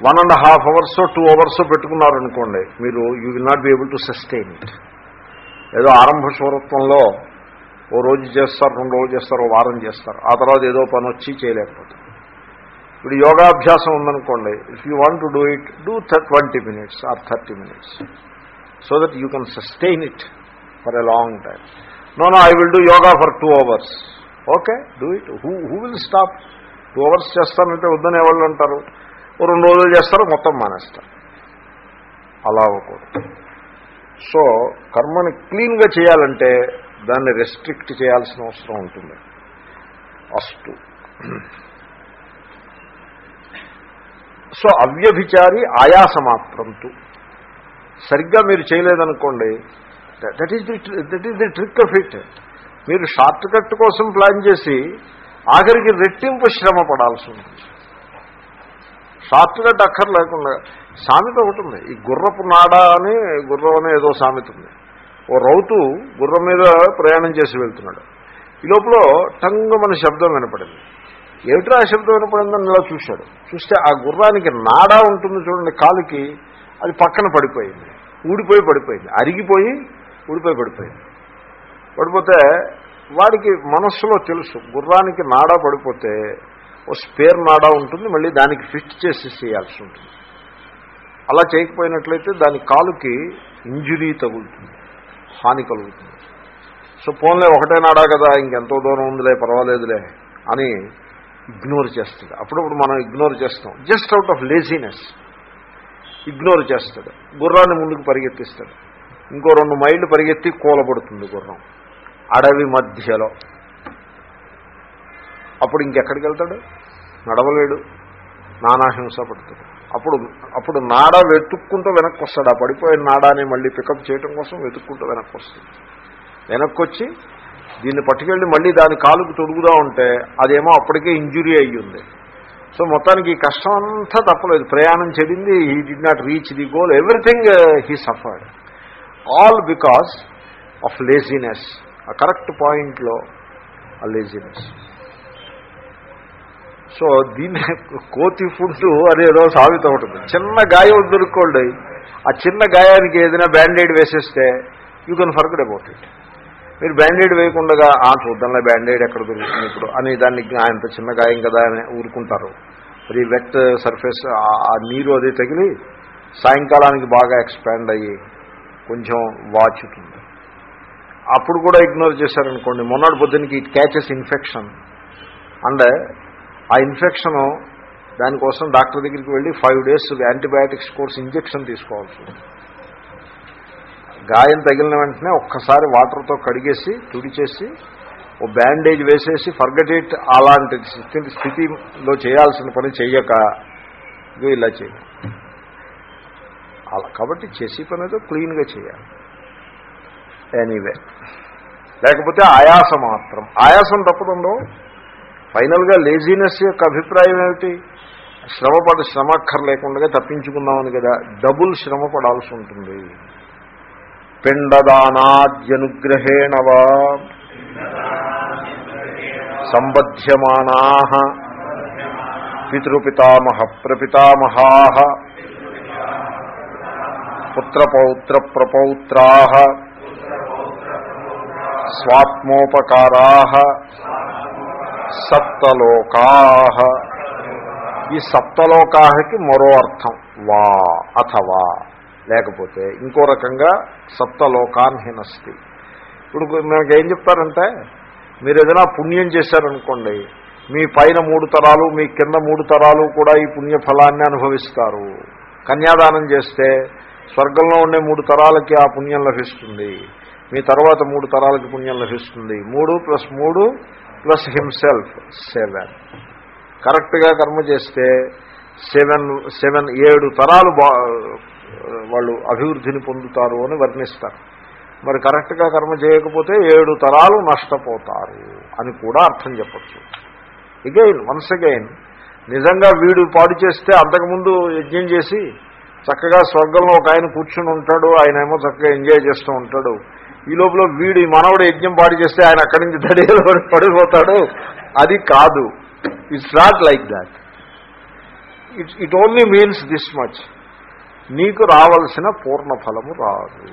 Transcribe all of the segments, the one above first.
One and half hours two hours పెట్టుకున్నారనుకోండి మీరు you will not be able to sustain it ఏదో ఆరంభ స్వరత్వంలో ఓ రోజు చేస్తారు రెండు రోజులు చేస్తారు ఓ వారం చేస్తారు ఆ తర్వాత ఏదో పని వచ్చి చేయలేకపోతుంది ఇప్పుడు యోగాభ్యాసం ఉందనుకోండి if you want to do it do twenty minutes or thirty minutes so that you can sustain it for a long time no no I will do yoga for two hours okay do it who who will stop two hours చేస్తానంటే వద్దనే వాళ్ళు అంటారు. రెండు రోజులు చేస్తారు మొత్తం మానేస్తారు. అలా అవ్వకూడదు. సో కర్మని క్లీన్గా చేయాలంటే దాన్ని రెస్ట్రిక్ట్ చేయాల్సిన అవసరం ఉంటుంది. అస్తు. సో అవ్యభిచారి ఆయాస మాత్రంతో సరిగ్గా మీరు చేయలేదనుకోండి that is the that is the trick of it మీరు షార్ట్ కట్ కోసం ప్లాన్ చేసి ఆఖరికి రెట్టింపు శ్రమ పడాల్సి ఉంటుంది. షార్ట్ కట్ అక్కర్ లేకుండా సామెత ఒకటి ఉంది. ఈ గుర్రపు నాడ అని గుర్రం అనే ఏదో సామెత ఉంది. ఓ రౌతు గుర్రం మీద ప్రయాణం చేసి వెళ్తున్నాడు. ఈ లోపల టంగు మన శబ్దం వినపడింది. ఏమిట్రా ఆ శబ్దం వినపడిందని ఇలా చూశాడు. చూస్తే ఆ గుర్రానికి నాడా ఉంటుంది చూడండి కాలుకి అది పక్కన పడిపోయింది. ఊడిపోయి పడిపోయింది. అరిగిపోయి ఊడిపోయి పడిపోయింది. పడిపోతే వాడికి మనస్సులో తెలుసు గుర్రానికి నాడా పడిపోతే ఓ స్పేర్ నాడా ఉంటుంది మళ్ళీ దానికి ఫిట్ చేసి చేయాల్సి ఉంటుంది. అలా చేయకపోయినట్లయితే దాని కాలుకి ఇంజురీ తగులుతుంది హాని కలుగుతుంది. సో పోన్లే ఒకటే నాడా కదా ఇంకెంతో దూరం ఉందిలే పర్వాలేదులే అని ఇగ్నోర్ చేస్తాడు అప్పుడప్పుడు మనం ఇగ్నోర్ చేస్తాం. Just out of laziness ignore చేస్తాడు గుర్రాన్ని ముందుకు పరిగెత్తిస్తాడు ఇంకో రెండు మైళ్ళు పరిగెత్తి కూలబడుతుంది గుర్రం. అడవి మధ్యలో. అప్పుడు ఇంకెక్కడికి వెళ్తాడు? నడవలేడు. నానాహింస పడుతుంది అప్పుడు అప్పుడు నాడ వెతుక్కుంటూ వెనక్కి వస్తాడు. ఆ పడిపోయిన నాడాని మళ్ళీ పికప్ చేయడం కోసం వెతుక్కుంటూ వెనక్కి వస్తుంది వెనక్కి వచ్చి దీన్ని పట్టుకెళ్ళి మళ్ళీ దాని కాలుకు తొడుగుదా ఉంటే అదేమో అప్పటికే ఇంజురీ అయ్యి ఉంది సో మొత్తానికి ఈ కష్టం అంతా తప్పలేదు. ప్రయాణం చెడింది. He did not reach the goal everything he suffered all because of laziness ఆ కరెక్ట్ పాయింట్లో ఆ లేజినెస్ సో దీన్ని కోతి ఫుడ్ అదేదో సాగుతూ ఉంటుంది. చిన్న గాయం దొరుకోండి ఆ చిన్న గాయానికి ఏదైనా బ్యాండేడ్ వేసేస్తే you can forget about it మీరు బ్యాండేడ్ వేయకుండా ఆ చూద్దాంలో బ్యాండేడ్ ఎక్కడ దొరుకుతుంది ఇప్పుడు? అని దానికి అంత చిన్న గాయం కదా అని ఊరుకుంటారు. మరి వెట్ సర్ఫేస్ ఆ నీరు అది తగిలి సాయంకాలానికి బాగా ఎక్స్పాండ్ అయ్యి కొంచెం వాచుతుంది. అప్పుడు కూడా ఇగ్నోర్ చేశారనుకోండి. మొన్నటి పొద్దునికి ఇట్ క్యాచెస్ ఇన్ఫెక్షన్ అండ్ ఆ ఇన్ఫెక్షను దానికోసం డాక్టర్ దగ్గరికి వెళ్ళి five days antibiotics course injection తీసుకోవాల్సి గాయం తగిలిన వెంటనే ఒక్కసారి వాటర్తో కడిగేసి తుడిచేసి ఓ బ్యాండేజ్ వేసేసి ఫర్గట్ ఇట్ అలాంటి స్థితిలో చేయాల్సిన పని చేయక ఇదో ఇలా చేయాలి అలా కాబట్టి చేసే పని ఏదో క్లీన్గా చేయాలి. ఎనీవే లేకపోతే ఆయాసం మాత్రం. ఆయాసం తప్పదండో ఫైనల్గా లేజీనెస్ యొక్క అభిప్రాయం ఏమిటి? శ్రమపడ శ్రమక్కర్ లేకుండా తప్పించుకుందామని కదా డబుల్ శ్రమ పడాల్సి ఉంటుంది. పిండదానాద్యనుగ్రహేణవా సంబధ్యమానా పితృపితామహ ప్రపితామహా పుత్రపౌత్ర ప్రపౌత్రా స్వాత్మోపకారా సప్తలోకా. ఈ సప్తలోకాకి మరో అర్థం వా అథవా. లేకపోతే ఇంకో రకంగా సప్తలోకాన్ హినస్తి ఇప్పుడు మనకి ఏం చెప్తారంటే మీరు ఏదైనా పుణ్యం చేశారనుకోండి మీ పైన మూడు తరాలు మీ కింద మూడు తరాలు కూడా ఈ పుణ్య ఫలాన్ని అనుభవిస్తారు. కన్యాదానం చేస్తే స్వర్గంలో ఉండే మూడు తరాలకి ఆ పుణ్యం లభిస్తుంది. మీ తర్వాత మూడు తరాలకి పుణ్యం లభిస్తుంది. మూడు ప్లస్ మూడు ప్లస్ హిమ్సెల్ఫ్ సెవెన్. కరెక్ట్గా కర్మ చేస్తే సెవెన్ సెవెన్ ఏడు తరాలు బా వాళ్ళు అభివృద్ధిని పొందుతారు అని వర్ణిస్తారు. మరి కరెక్ట్గా కర్మ చేయకపోతే ఏడు తరాలు నష్టపోతారు అని కూడా అర్థం చెప్పచ్చు. అగైన్ వన్స్ అగైన్ నిజంగా వీడు పాడు చేస్తే అంతకుముందు యజ్ఞం చేసి చక్కగా స్వర్గంలో ఒక ఆయన కూర్చుని ఉంటాడు ఆయన ఏమో చక్కగా ఎంజాయ్ చేస్తూ ఉంటాడు. ఈ లోపల వీడు ఈ మనవడు యజ్ఞం పాడు చేస్తే ఆయన అక్కడి నుంచి దడియలో పడిపోతాడు. అది కాదు. It's not like that it it only means this much నీకు రావలసిన పూర్ణ ఫలము రాదు.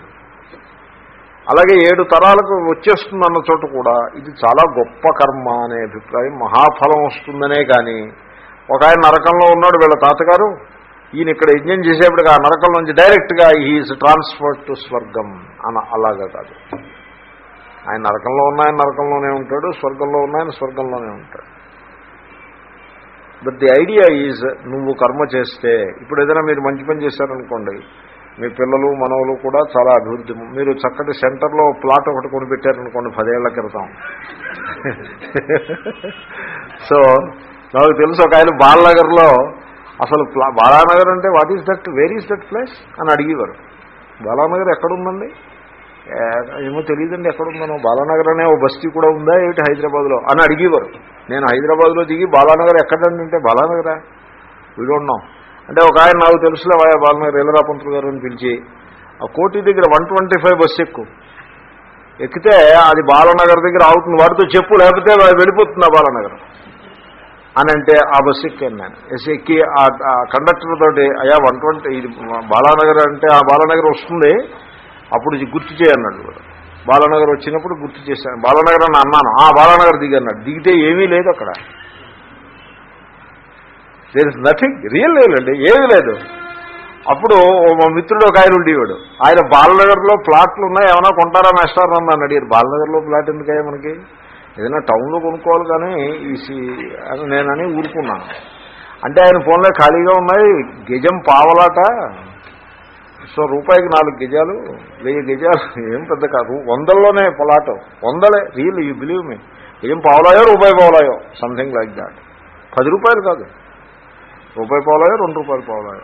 అలాగే ఏడు తరాలకు వచ్చేస్తుందన్న చోట కూడా ఇది చాలా గొప్ప కర్మ అనే అభిప్రాయం. మహాఫలం వస్తుందనే కానీ ఒక ఆయన నరకంలో ఉన్నాడు వీళ్ళ తాతగారు. ఈయన ఇక్కడ యజ్ఞం చేసేప్పటికి ఆ నరకం నుంచి డైరెక్ట్గా ఈజ్ ట్రాన్స్ఫర్డ్ టు స్వర్గం అన అలాగా కాదు. ఆయన నరకంలో ఉన్నాయని నరకంలోనే ఉంటాడు స్వర్గంలో ఉన్నాయని స్వర్గంలోనే ఉంటాడు. బట్ ది ఐడియా ఈజ్ నువ్వు కర్మ చేస్తే ఇప్పుడు ఏదైనా మీరు మంచి పని చేశారనుకోండి మీ పిల్లలు మనవలు కూడా చాలా అభివృద్ధి మీరు చక్కటి సెంటర్లో ప్లాట్ ఒకటి కొనిపెట్టారనుకోండి పదేళ్ళ క్రితం. సో నాకు తెలుసు ఒక ఆయన బాలనగర్లో అసలు ప్లా బాలానగర్ అంటే what is that where is that place అని అడిగేవారు. బాలానగర్ ఎక్కడుందండి? ఏమో తెలియదండి ఎక్కడుందనో. బాలానగర్ అనే ఓ బస్తీ కూడా ఉందా ఏమిటి హైదరాబాద్లో? అని అడిగేవారు. నేను హైదరాబాద్లో దిగి బాలానగర్ ఎక్కడండి అంటే బాలానగరా? వీడున్నాం అంటే ఒక ఆయన నాకు తెలుసులే వాయా బాలనగర్ ఎల్లరా పంతులు గారు అని పిలిచి ఆ కోటి దగ్గర వన్ ట్వంటీ ఫైవ్ బస్సు ఎక్కు. ఎక్కితే అది బాలనగర్ దగ్గర అవుతుంది వాడితో చెప్పు లేకపోతే వెళ్ళిపోతుంది ఆ బాలనగర్. అని అంటే ఆ బస్సు ఎక్కాను నేను. ఎస్ ఎక్కి ఆ కండక్టర్ తోటి అయ్యా వన్ ట్వంటీ ఇది బాలానగర్ అంటే ఆ బాలానగర్ వస్తుంది. అప్పుడు గుర్తు చేయన్నాడు బాలానగర్ వచ్చినప్పుడు గుర్తు చేశాను. బాలానగర్ అని అన్నాను. ఆ బాలానగర్ దిగన్నాడు దిగితే ఏమీ లేదు అక్కడ. దేర్ ఇస్ నథింగ్ రియల్ లేదండి ఏమీ లేదు. అప్పుడు మా మిత్రుడు ఒక ఆయన ఉండేవాడు. ఆయన బాలనగర్లో ప్లాట్లు ఉన్నాయి ఏమైనా కొంటారా మేస్టార్ అన్నాను అడిగారు బాలనగర్లో ప్లాట్ ఎందుకయ్యా మనకి? ఏదైనా టౌన్లో కొనుక్కోవాలి కానీ ఈ అని నేనని ఊరుకున్నాను. అంటే ఆయన ఫోన్లో ఖాళీగా ఉన్నాయి. గజం పావలాట. సో రూపాయికి నాలుగు గజాలు వెయ్యి గజాలు ఏం పెద్ద కాదు. వందల్లోనే పొలాట. వందలే. రియల్ యూ బిలీవ్ మీ గిజం పావలాయో రూపాయి పావలాయో? సంథింగ్ లైక్ దాట్ పది రూపాయలు కాదు. రూపాయి పావలాయో రెండు రూపాయలు పావలాయో.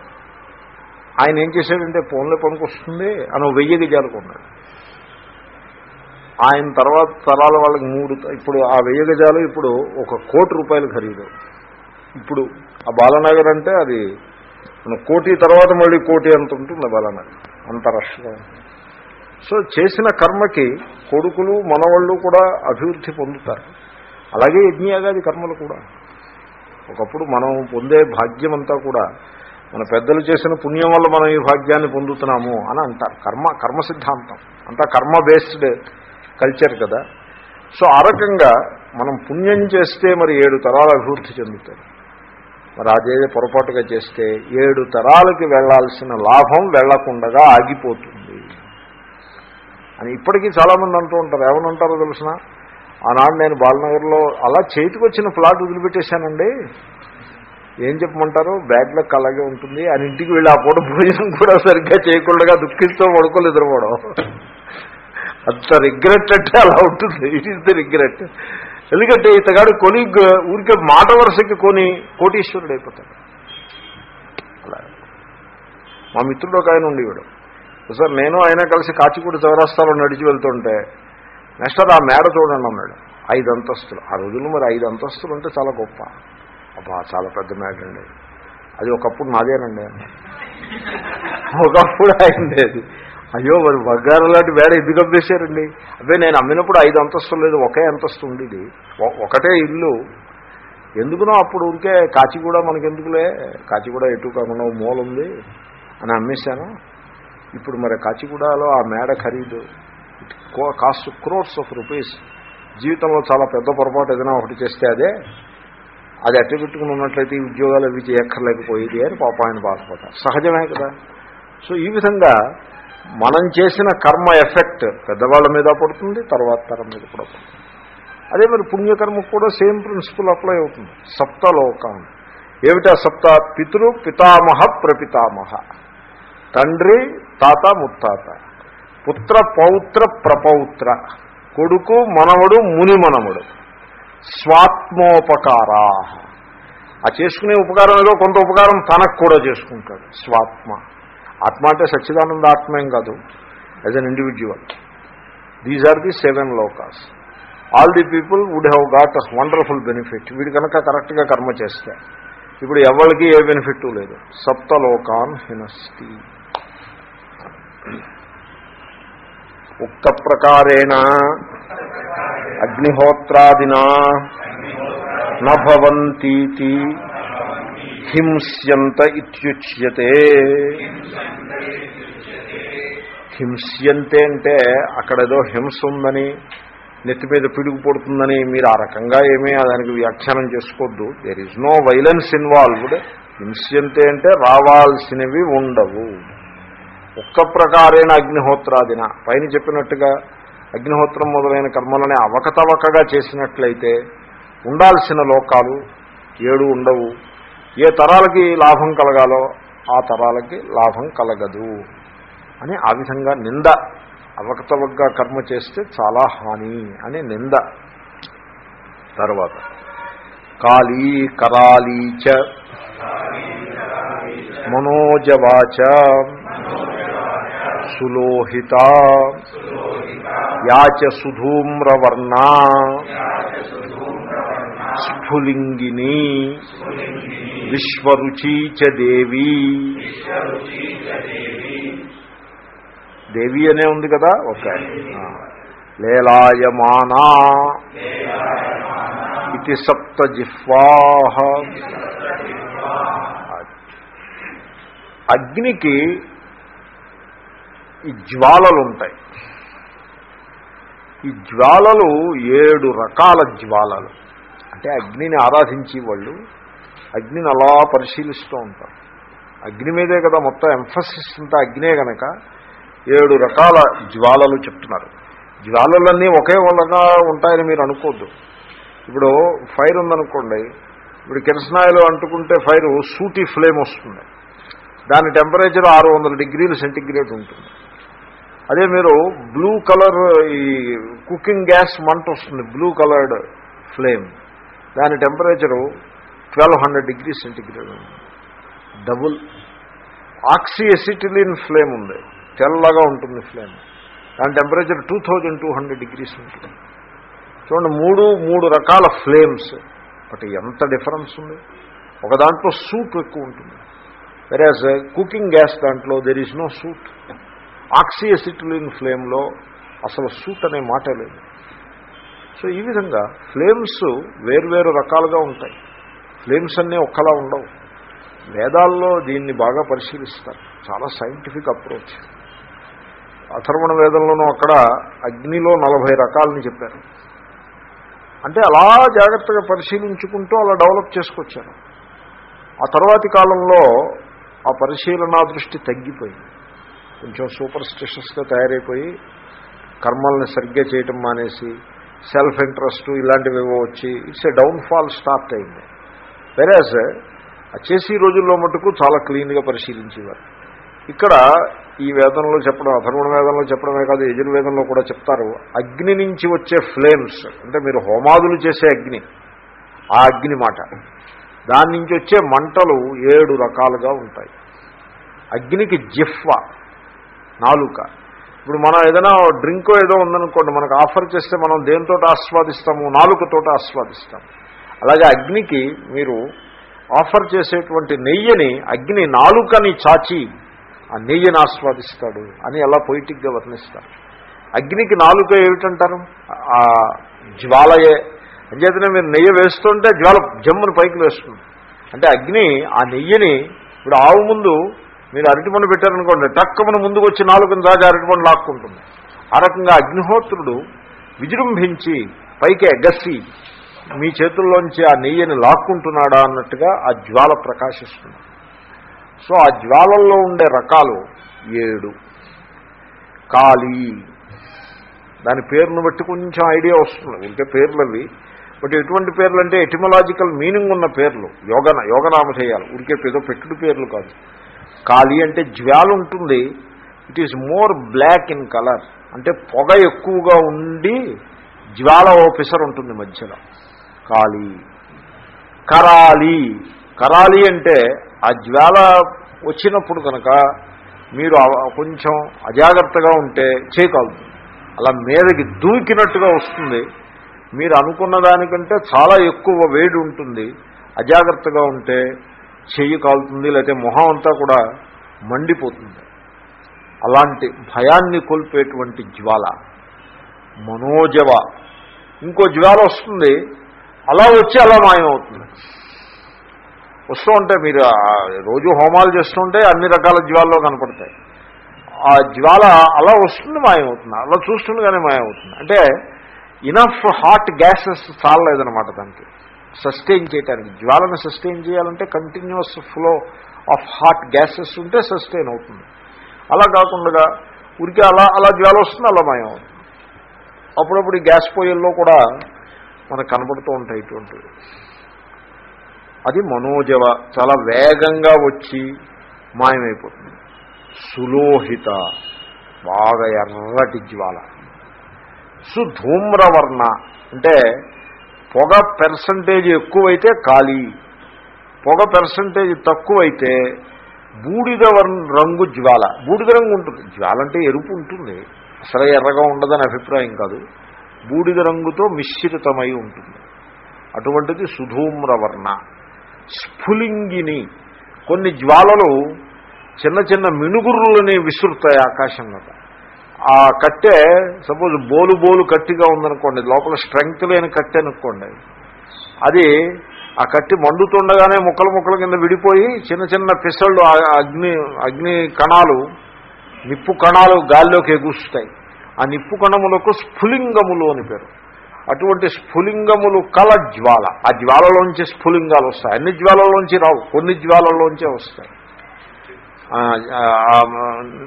ఆయన ఏం చేశాడంటే ఫోన్లో పనికి వస్తుంది అని వెయ్యి గజాలు కొన్నాడు. ఆయన తర్వాత తరాల వాళ్ళకి మూడు ఇప్పుడు ఆ వెయ్యి గజాలు ఇప్పుడు ఒక కోటి రూపాయలు ఖరీదు. ఇప్పుడు ఆ బాలనగర్ అంటే అది మన కోటి తర్వాత మళ్ళీ కోటి అంత ఉంటుంది బాలనగర్ అంత రష్గా సో చేసిన కర్మకి కొడుకులు మనవాళ్ళు కూడా అభివృద్ధి పొందుతారు. అలాగే యజ్ఞయాగాది కర్మలు కూడా. ఒకప్పుడు మనం పొందే భాగ్యం అంతా కూడా మన పెద్దలు చేసిన పుణ్యం వల్ల మనం ఈ భాగ్యాన్ని పొందుతున్నాము అని అంటారు. కర్మ కర్మ సిద్ధాంతం. అంతా కర్మ బేస్డ్ కల్చర్ కదా. సో ఆ రకంగా మనం పుణ్యం చేస్తే మరి ఏడు తరాలు అభివృద్ధి చెందుతాయి. మరి అదే పొరపాటుగా చేస్తే ఏడు తరాలకి వెళ్ళాల్సిన లాభం వెళ్ళకుండగా ఆగిపోతుంది. అని ఇప్పటికీ చాలామంది అంటూ ఉంటారు. ఏమని అంటారో తెలిసిన? ఆనాడు నేను బాలనగర్లో అలా చేతికి వచ్చిన ప్లాట్ వదిలిపెట్టేశానండి. ఏం చెప్పమంటారు? బ్యాడ్ లక్ అలాగే ఉంటుంది. అని ఇంటికి వెళ్ళి ఆ పూట భోజనం కూడా సరిగ్గా చేయకుండా దుఃఖిస్తూ పడుకోలు ఎదురుపోవడం అంత రిగ్రెట్ అంటే అలా ఉంటుంది. ఇట్ ఈస్ ది రిగ్రెట్ ఎందుకంటే ఇతగాడు కొని ఊరికే మాట వరుసకి కొని కోటీశ్వరుడు అయిపోతాడు. అలా. మా మిత్రుడు ఒక ఆయన ఉండేవాడు. సార్ నేను ఆయన కలిసి కాచిగూడ చౌరాస్తాలో నడిచి వెళ్తుంటే నెక్స్ట్ ఆ మేడ చూడండి అన్నాడు. ఐదు అంతస్తులు. ఆ రోజుల్లో మరి ఐదు అంతస్తులు అంటే చాలా గొప్ప. అబ్బా చాలా పెద్ద మేడ అండి. అది ఒకప్పుడు నాదేనండి. ఒకప్పుడు ఆయన అయిండేది అయ్యో మరి బగ్గారు లాంటి మేడ ఎందుకు అమ్మేశారండి? అదే నేను అమ్మినప్పుడు ఐదు అంతస్తులు లేదు ఒకే అంతస్తు ఉండేది. ఒకటే ఇల్లు. ఎందుకునో అప్పుడు ఉంటే కాచిగూడ మనకెందుకులే? కాచిగూడ ఎటు కాకుండా మూల ఉంది అని అమ్మేశాను. ఇప్పుడు మరి కాచిగూడలో ఆ మేడ ఖరీదు. కాస్ట్ క్రోర్స్ ఆఫ్ రూపీస్ జీవితంలో చాలా పెద్ద పొరపాటు ఏదైనా ఒకటి చేస్తే అదే. అది అట్టు పెట్టుకుని ఉన్నట్లయితే ఈ ఉద్యోగాలు అవి చేయక్కర్లేకపోయేది అని పాప ఆయన బాధపడతారు సహజమే కదా. సో ఈ విధంగా మనం చేసిన కర్మ ఎఫెక్ట్ పెద్దవాళ్ళ మీద పడుతుంది తర్వాత తరం మీద కూడా పడుతుంది. అదే మరి పుణ్యకర్మకు కూడా సేమ్ ప్రిన్సిపల్ అప్లై అవుతుంది. సప్తలోకం. ఏమిటా సప్త? పితృ పితామహ ప్రపితామహ. తండ్రి తాత ముత్తాత. పుత్ర పౌత్ర ప్రపౌత్ర. కొడుకు మనవడు ముని మనవడు. స్వాత్మోపకారా. ఆ చేసుకునే ఉపకారం ఏదో కొంత ఉపకారం తనకు కూడా చేసుకుంటాడు. స్వాత్మ. ఆత్మ అంటే సచ్చిదానంద ఆత్మేం కాదు. As an individual these are the seven lokas all the people would have got a wonderful benefit వీడు కనుక కరెక్ట్గా కర్మ చేస్తే. ఇప్పుడు ఎవరికి ఏ బెనిఫిట్ లేదు. సప్తలోకాన్ హినస్తి. ఉక్త ప్రకారేణ అగ్నిహోత్రాదినా నభవంతీతి. హింస్యంత ఇత్యుచ్యతే హింస్యంతే అంటే అక్కడ ఏదో హింస ఉందని నెత్తి మీద పిడుగు పడుతుందని మీరు ఆ రకంగా ఏమీ దానికి వ్యాఖ్యానం చేసుకోవద్దు. There is no violence involved హింస్యంతే అంటే రావాల్సినవి ఉండవు. ఒక్క ప్రకారైన అగ్నిహోత్రాదిన. పైన చెప్పినట్టుగా అగ్నిహోత్రం మొదలైన కర్మలని అవకతవకగా చేసినట్లయితే ఉండాల్సిన లోకాలు ఏడు ఉండవు. ఏ తరాలకి లాభం కలగాలో ఆ తరాలకి లాభం కలగదు అని ఆ విధంగా నింద అవకతవకగా కర్మ చేస్తే చాలా హాని అని నింద. తర్వాత కాళీ కరాళీ చ మనోజవాచ సులోహిత యాచ సుధూమ్రవర్ణ స్ఫులింగిని విశ్వరుచీ చ దేవి. దేవి అనే ఉంది కదా ఓకే లేలాయమానా. ఇది సప్త జిహ్వాహ అగ్నికి ఈ జ్వాలలుంటాయి. ఈ జ్వాలలు ఏడు రకాల జ్వాలలు. అంటే అగ్నిని ఆరాధించి వాళ్ళు అగ్నిని అలా పరిశీలిస్తూ ఉంటారు. అగ్ని మీదే కదా మొత్తం ఎంఫసిస్ అంతా అగ్నే గనక ఏడు రకాల జ్వాలలు చెప్తున్నారు. జ్వాలలన్నీ ఒకే వాళ్ళగా ఉంటాయని మీరు అనుకోద్దు. ఇప్పుడు ఫైర్ ఉందనుకోండి ఇప్పుడు కిరసనాయలు అంటుకుంటే ఫైర్ సూటి ఫ్లేమ్ వస్తుంది. దాని టెంపరేచర్ ఆరు వందల డిగ్రీలు సెంటిగ్రేడ్ ఉంటుంది. అదే మీరు బ్లూ కలర్ ఈ కుకింగ్ గ్యాస్ మంట వస్తుంది బ్లూ కలర్డ్ ఫ్లేమ్. దాని temperature twelve hundred degree centigrade ఉంది డబుల్ ఆక్సీ ఎసిటిలిన్ ఫ్లేమ్ ఉంది. తెల్లగా ఉంటుంది ఫ్లేమ్ దాని temperature two thousand two hundred degrees ఉంటుంది చూడండి మూడు మూడు రకాల ఫ్లేమ్స్ బట్ ఎంత డిఫరెన్స్ ఉంది? ఒక దాంట్లో సూట్ ఎక్కువ ఉంటుంది. వెరాజ్ కుకింగ్ గ్యాస్ దాంట్లో there is no soot oxyacetylene ఫ్లేమ్లో అసలు సూట్ అనే మాట లేదు. సో ఈ విధంగా ఫ్లేమ్స్ వేర్వేరు రకాలుగా ఉంటాయి. ఫ్లేమ్స్ అన్నీ ఒక్కలా ఉండవు. వేదాల్లో దీన్ని బాగా పరిశీలిస్తారు. చాలా సైంటిఫిక్ అప్రోచ్. అథర్వణ వేదంలోనూ అక్కడ అగ్నిలో నలభై రకాలని చెప్పారు. అంటే అలా జాగ్రత్తగా పరిశీలించుకుంటూ అలా డెవలప్ చేసుకొచ్చారు. ఆ తర్వాతి కాలంలో ఆ పరిశీలనా దృష్టి తగ్గిపోయింది. కొంచెం సూపర్ స్టిషస్గా తయారైపోయి కర్మల్ని సరిగ్గా చేయటం మానేసి సెల్ఫ్ ఇంట్రెస్ట్ ఇలాంటివి వచ్చి ఇట్స్ ఏ డౌన్ఫాల్ స్టార్ట్ అయింది. వెరాజ్ ఆ చేసి రోజుల్లో మటుకు చాలా క్లీన్గా పరిశీలించేవారు. ఇక్కడ ఈ వేదంలో చెప్పడం అధర్వణ వేదంలో చెప్పడమే కాదు యజుర్వేదంలో కూడా చెప్తారు అగ్ని నుంచి వచ్చే ఫ్లేమ్స్ అంటే మీరు హోమాదులు చేసే అగ్ని ఆ అగ్ని మాట. దాని నుంచి వచ్చే మంటలు ఏడు రకాలుగా ఉంటాయి. అగ్నికి జిఫ్వ నాలుక. ఇప్పుడు మనం ఏదైనా డ్రింక్ ఏదో ఉందనుకోండి మనకు ఆఫర్ చేస్తే మనం దేంతో ఆస్వాదిస్తాము? నాలుకతోటి ఆస్వాదిస్తాము. అలాగే అగ్నికి మీరు ఆఫర్ చేసేటువంటి నెయ్యిని అగ్ని నాలుకని చాచి ఆ నెయ్యిని ఆస్వాదిస్తాడు అని అలా పొయిటిక్గా వర్ణిస్తారు. అగ్నికి నాలుక ఏమిటంటారు? ఆ జ్వాలయే. అంచేతనే మీరు నెయ్యి వేస్తుంటే జ్వాల జమ్మును పైకి వేస్తుంది. అంటే అగ్ని ఆ నెయ్యిని ఇప్పుడు ఆవు ముందు మీరు అరటిపండు పెట్టారనుకోండి టక్కమని ముందుకు వచ్చి నాలుగుని దాకా అరటిపండు లాక్కుంటుంది. ఆ రకంగా అగ్నిహోత్రుడు విజృంభించి పైకి ఎగసి మీ చేతుల్లోంచి ఆ నెయ్యిని లాక్కుంటున్నాడా అన్నట్టుగా ఆ జ్వాల ప్రకాశిస్తుంది. సో ఆ జ్వాలల్లో ఉండే రకాలు ఏడు. కాళీ దాని పేరును బట్టి కొంచెం ఐడియా వస్తుంది. ఇంకే పేర్లు అవి బట్ ఎటువంటి పేర్లు అంటే ఎటిమలాజికల్ మీనింగ్ ఉన్న పేర్లు. యోగన యోగనామ చేయాలి ఉడికే ఏదో పెట్టుడు పేర్లు కాదు. కాళీ అంటే జ్వాల ఉంటుంది. It is more black in colour అంటే పొగ ఎక్కువగా ఉండి జ్వాల ఓఫీసర్ ఉంటుంది మధ్యలో. కాళీ కరాలి కరాలి అంటే ఆ జ్వాల వచ్చినప్పుడు కనుక మీరు కొంచెం అజాగ్రత్తగా ఉంటే చేయగలుగుతుంది అలా మీదకి దూకినట్టుగా వస్తుంది. మీరు అనుకున్న దానికంటే చాలా ఎక్కువ వేడి ఉంటుంది. అజాగ్రత్తగా ఉంటే చెయ్యి కాలుతుంది లేకపోతే మొహం అంతా కూడా మండిపోతుంది. అలాంటి భయాన్ని కోల్పోయేటువంటి జ్వాల. మనోజవ. ఇంకో జ్వాల వస్తుంది. అలా వచ్చి అలా మాయమవుతుంది. వస్తూ ఉంటే మీరు రోజు హోమాలు చేస్తుంటే అన్ని రకాల జ్వాలలో కనపడతాయి. ఆ జ్వాల అలా వస్తుంది మాయమవుతుంది. అలా చూస్తుండగానే మాయమవుతుంది. అంటే ఇనఫ్ హాట్ గ్యాసెస్ చాలలేదనమాట దానికి. సస్టైన్ చేయడానికి జ్వాలను సస్టైన్ చేయాలంటే continuous flow of hot gases ఉంటే సస్టైన్ అవుతుంది. అలా కాకుండా ఉరికి అలా అలా జ్వాల వస్తుంది అలా మాయం అవుతుంది అప్పుడప్పుడు ఈ గ్యాస్ పొయ్యిల్లో కూడా మనకు కనబడుతూ ఉంటాయి ఇటువంటివి. అది మనోజవ చాలా వేగంగా వచ్చి మాయమైపోతుంది. సులోహిత బాగా ఎర్రటి జ్వాల. సుధూమ్రవర్ణ అంటే పొగ పెర్సంటేజ్ ఎక్కువైతే ఖాళీ పొగ పెర్సంటేజ్ తక్కువైతే బూడిద వర్ణ రంగు జ్వాల. బూడిద రంగు ఉంటుంది. జ్వాల అంటే ఎరుపు ఉంటుంది. అసలు ఎర్రగా ఉండదని అభిప్రాయం కాదు. బూడిద రంగుతో మిశ్రితమై ఉంటుంది. అటువంటిది సుధూమ్రవర్ణ. స్ఫులింగిని. కొన్ని జ్వాలలు చిన్న చిన్న మినుగురులని విసురుతాయి ఆకాశంలో. ఆ కట్టె సపోజ్ బోలు బోలు కట్టిగా ఉందనుకోండి లోపల స్ట్రెంగ్త్ లేని కట్టె అనుకోండి. అది ఆ కట్టి మండుతుండగానే ముక్కలు ముక్కల కింద విడిపోయి చిన్న చిన్న పిసళ్ళు అగ్ని అగ్ని కణాలు నిప్పు కణాలు గాల్లోకి ఎగుస్తాయి ఆ నిప్పు కణములకు స్ఫులింగములు అని పేరు. అటువంటి స్ఫులింగములు కల జ్వాల. ఆ జ్వాలలోంచి స్ఫులింగాలు వస్తాయి. అన్ని జ్వాలలోంచి రావు. కొన్ని జ్వాలలోంచే వస్తాయి.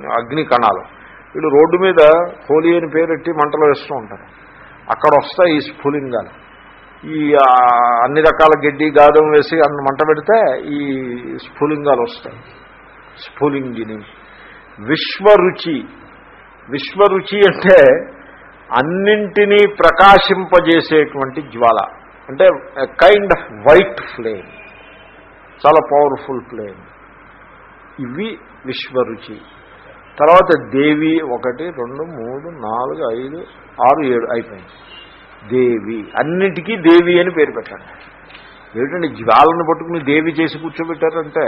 అగ్ని కణాలు. వీళ్ళు రోడ్డు మీద హోలీ అని పేరెట్టి మంటలు వేస్తూ ఉంటారు. అక్కడ వస్తాయి ఈ స్ఫులింగాలు. ఈ అన్ని రకాల గడ్డి గాదం వేసి అన్న మంట పెడితే ఈ స్ఫులింగాలు వస్తాయి. స్ఫులింగిని. విశ్వరుచి. విశ్వరుచి అంటే అన్నింటినీ ప్రకాశింపజేసేటువంటి జ్వాల. అంటే కైండ్ ఆఫ్ వైట్ ఫ్లేమ్ చాలా పవర్ఫుల్ ఫ్లేమ్ ఇవి విశ్వరుచి. తర్వాత దేవి ఒకటి రెండు మూడు నాలుగు ఐదు ఆరు ఏడు అయిపోయింది. దేవి. అన్నిటికీ దేవి అని పేరు పెట్టండి ఏమిటండి జ్వాలను పట్టుకుని దేవి చేసి కూర్చోబెట్టారంటే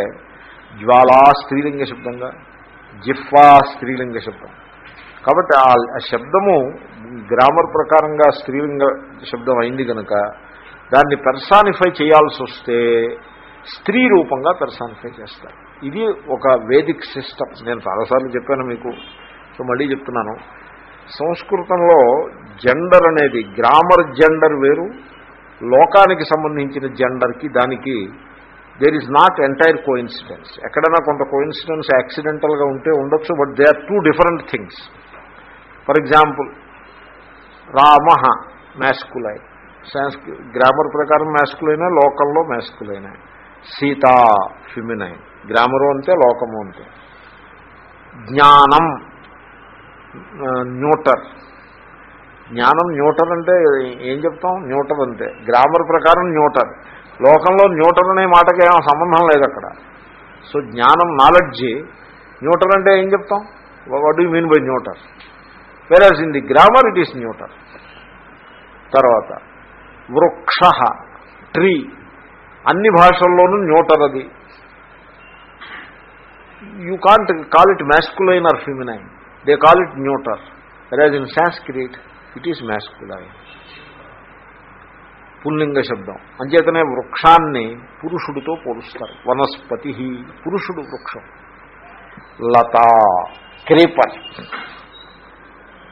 జ్వాలా స్త్రీలింగ శబ్దంగా జిఫ్వా స్త్రీలింగ శబ్దం. కాబట్టి ఆ శబ్దము గ్రామర్ ప్రకారంగా స్త్రీలింగ శబ్దం అయింది కనుక దాన్ని పెర్సానిఫై చేయాల్సి వస్తే స్త్రీ రూపంగా పెర్సానిఫై చేస్తారు. ఇది ఒక వేదిక్ సిస్టమ్ నేను చాలాసార్లు చెప్పాను మీకు. సో మళ్ళీ చెప్తున్నాను. సంస్కృతంలో జెండర్ అనేది గ్రామర్ జెండర్ వేరు లోకానికి సంబంధించిన జెండర్కి దానికి there is not entire coincidence ఎక్కడైనా కొంత కోయిన్సిడెన్స్ యాక్సిడెంటల్గా ఉంటే ఉండొచ్చు but they are two different things for example Rama masculine సాంస్కృ grammar ప్రకారం మ్యాస్కులైనా లోకల్లో మ్యాస్కులైనా సీత ఫిమినైన్. గ్రామరు అంతే లోకము అంతే జ్ఞానం న్యూటర్. జ్ఞానం న్యూటర్ అంటే ఏం చెప్తాం? న్యూటర్ అంతే గ్రామర్ ప్రకారం న్యూటర్. లోకంలో న్యూటర్ అనే మాటకి ఏమో సంబంధం లేదు అక్కడ. సో జ్ఞానం నాలెడ్జి. న్యూటర్ అంటే ఏం చెప్తాం? What you mean by neuter? Whereas in the grammar it is neuter తర్వాత వృక్ష ట్రీ అన్ని భాషల్లోనూ న్యూటర్ అది you can't call it masculine or feminine they call it neuter whereas in Sanskrit it is masculine పుల్లింగ శబ్దం అంచేతనే వృక్షాన్ని పురుషుడితో పోలుస్తారు వనస్పతి పురుషుడు వృక్షం లత క్రీపర్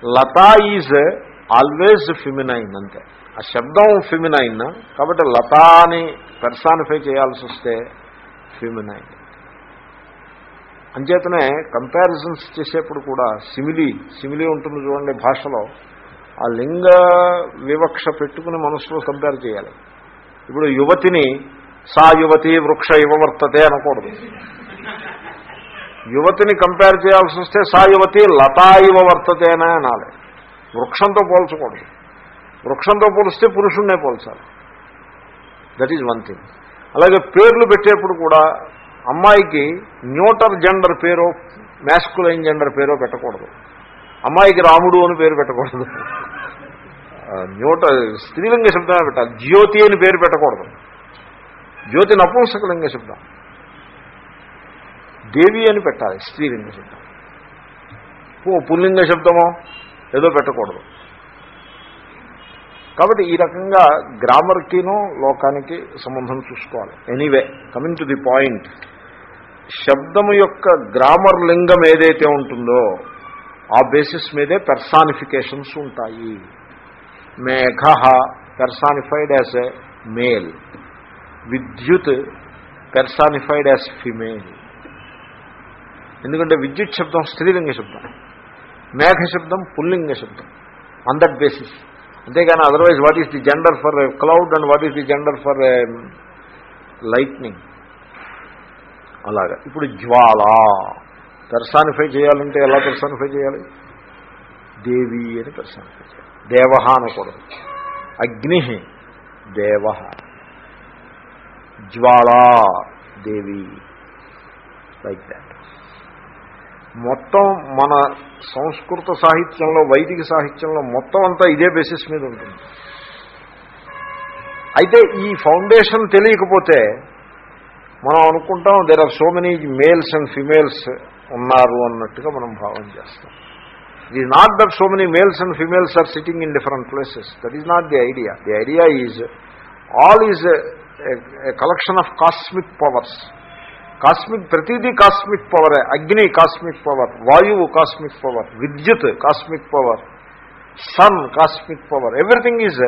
లత ఈజ్ ఆల్వేజ్ ఫిమినైన్ అంతే. ఆ శబ్దం ఫిమినైన్. కాబట్టి లత అని పెర్సానిఫై చేయాల్సి వస్తే ఫిమినైన్. అంచేతనే కంపారిజన్స్ చేసేప్పుడు కూడా సిమిలి సిమిలి ఉంటుంది చూడండి భాషలో. ఆ లింగ వివక్ష పెట్టుకుని మనసులో కంపేర్ చేయాలి. ఇప్పుడు యువతిని సా యువతి వృక్ష ఇవ్వవర్తతే అనకూడదు. యువతిని కంపేర్ చేయాల్సి వస్తే సా యువతి లతా వర్తతేనే అనాలి. వృక్షంతో పోల్చకూడదు. వృక్షంతో పోలిస్తే పురుషుణ్ణే పోల్చాలి. దట్ ఈజ్ వన్ థింగ్ అలాగే పేర్లు పెట్టేప్పుడు కూడా అమ్మాయికి న్యూటర్ జెండర్ పేరో మ్యాస్కులైన్ జెండర్ పేరో పెట్టకూడదు. అమ్మాయికి రాముడు అని పేరు పెట్టకూడదు. న్యూటర్ స్త్రీలింగ శబ్దమే పెట్టాలి. జ్యోతి అని పేరు పెట్టకూడదు. జ్యోతి నపుంసకలింగ శబ్దం. దేవి అని పెట్టాలి స్త్రీలింగ శబ్దం. ఓ పుల్లింగ శబ్దమో ఏదో పెట్టకూడదు. కాబట్టి ఈ రకంగా గ్రామర్కిను లోకానికి సంబంధం చూసుకోవాలి. Anyway coming to the point శబ్దము యొక్క గ్రామర్ లింగం ఏదైతే ఉంటుందో ఆ బేసిస్ మీదే పెర్సానిఫికేషన్స్ ఉంటాయి. మేఘ పెర్సానిఫైడ్ యాజ్ ఎ మేల్ విద్యుత్ పెర్సానిఫైడ్ యాజ్ ఫిమేల్ ఎందుకంటే విద్యుత్ శబ్దం స్త్రీలింగ శబ్దం మేఘ శబ్దం పుల్లింగ శబ్దం ఆన్ దట్ బేసిస్ అంతేగాని otherwise what is the gender for cloud and what is the gender for lightning అలాగా. ఇప్పుడు జ్వాల పెర్సానిఫై చేయాలంటే ఎలా పెర్సానిఫై చేయాలి? దేవి అని పెర్సానిఫై చేయాలి. దేవ అనకూడదు. అగ్ని దేవ జ్వాలా దేవి. లైక్ దాట్ మొత్తం మన సంస్కృత సాహిత్యంలో వైదిక సాహిత్యంలో మొత్తం అంతా ఇదే బేసిస్ మీద ఉంటుంది. అయితే ఈ ఫౌండేషన్ తెలియకపోతే మనం అనుకుంటాం there are so many males and females ఉన్నారు అన్నట్టుగా మనం భావం చేస్తాం. It is not that so many males and females are sitting in different places that is not the idea the idea is all is collection of cosmic powers cosmic ప్రతిదీ cosmic పవరే. అగ్ని cosmic power వాయువు cosmic power విద్యుత్ cosmic power sun cosmic power. Everything is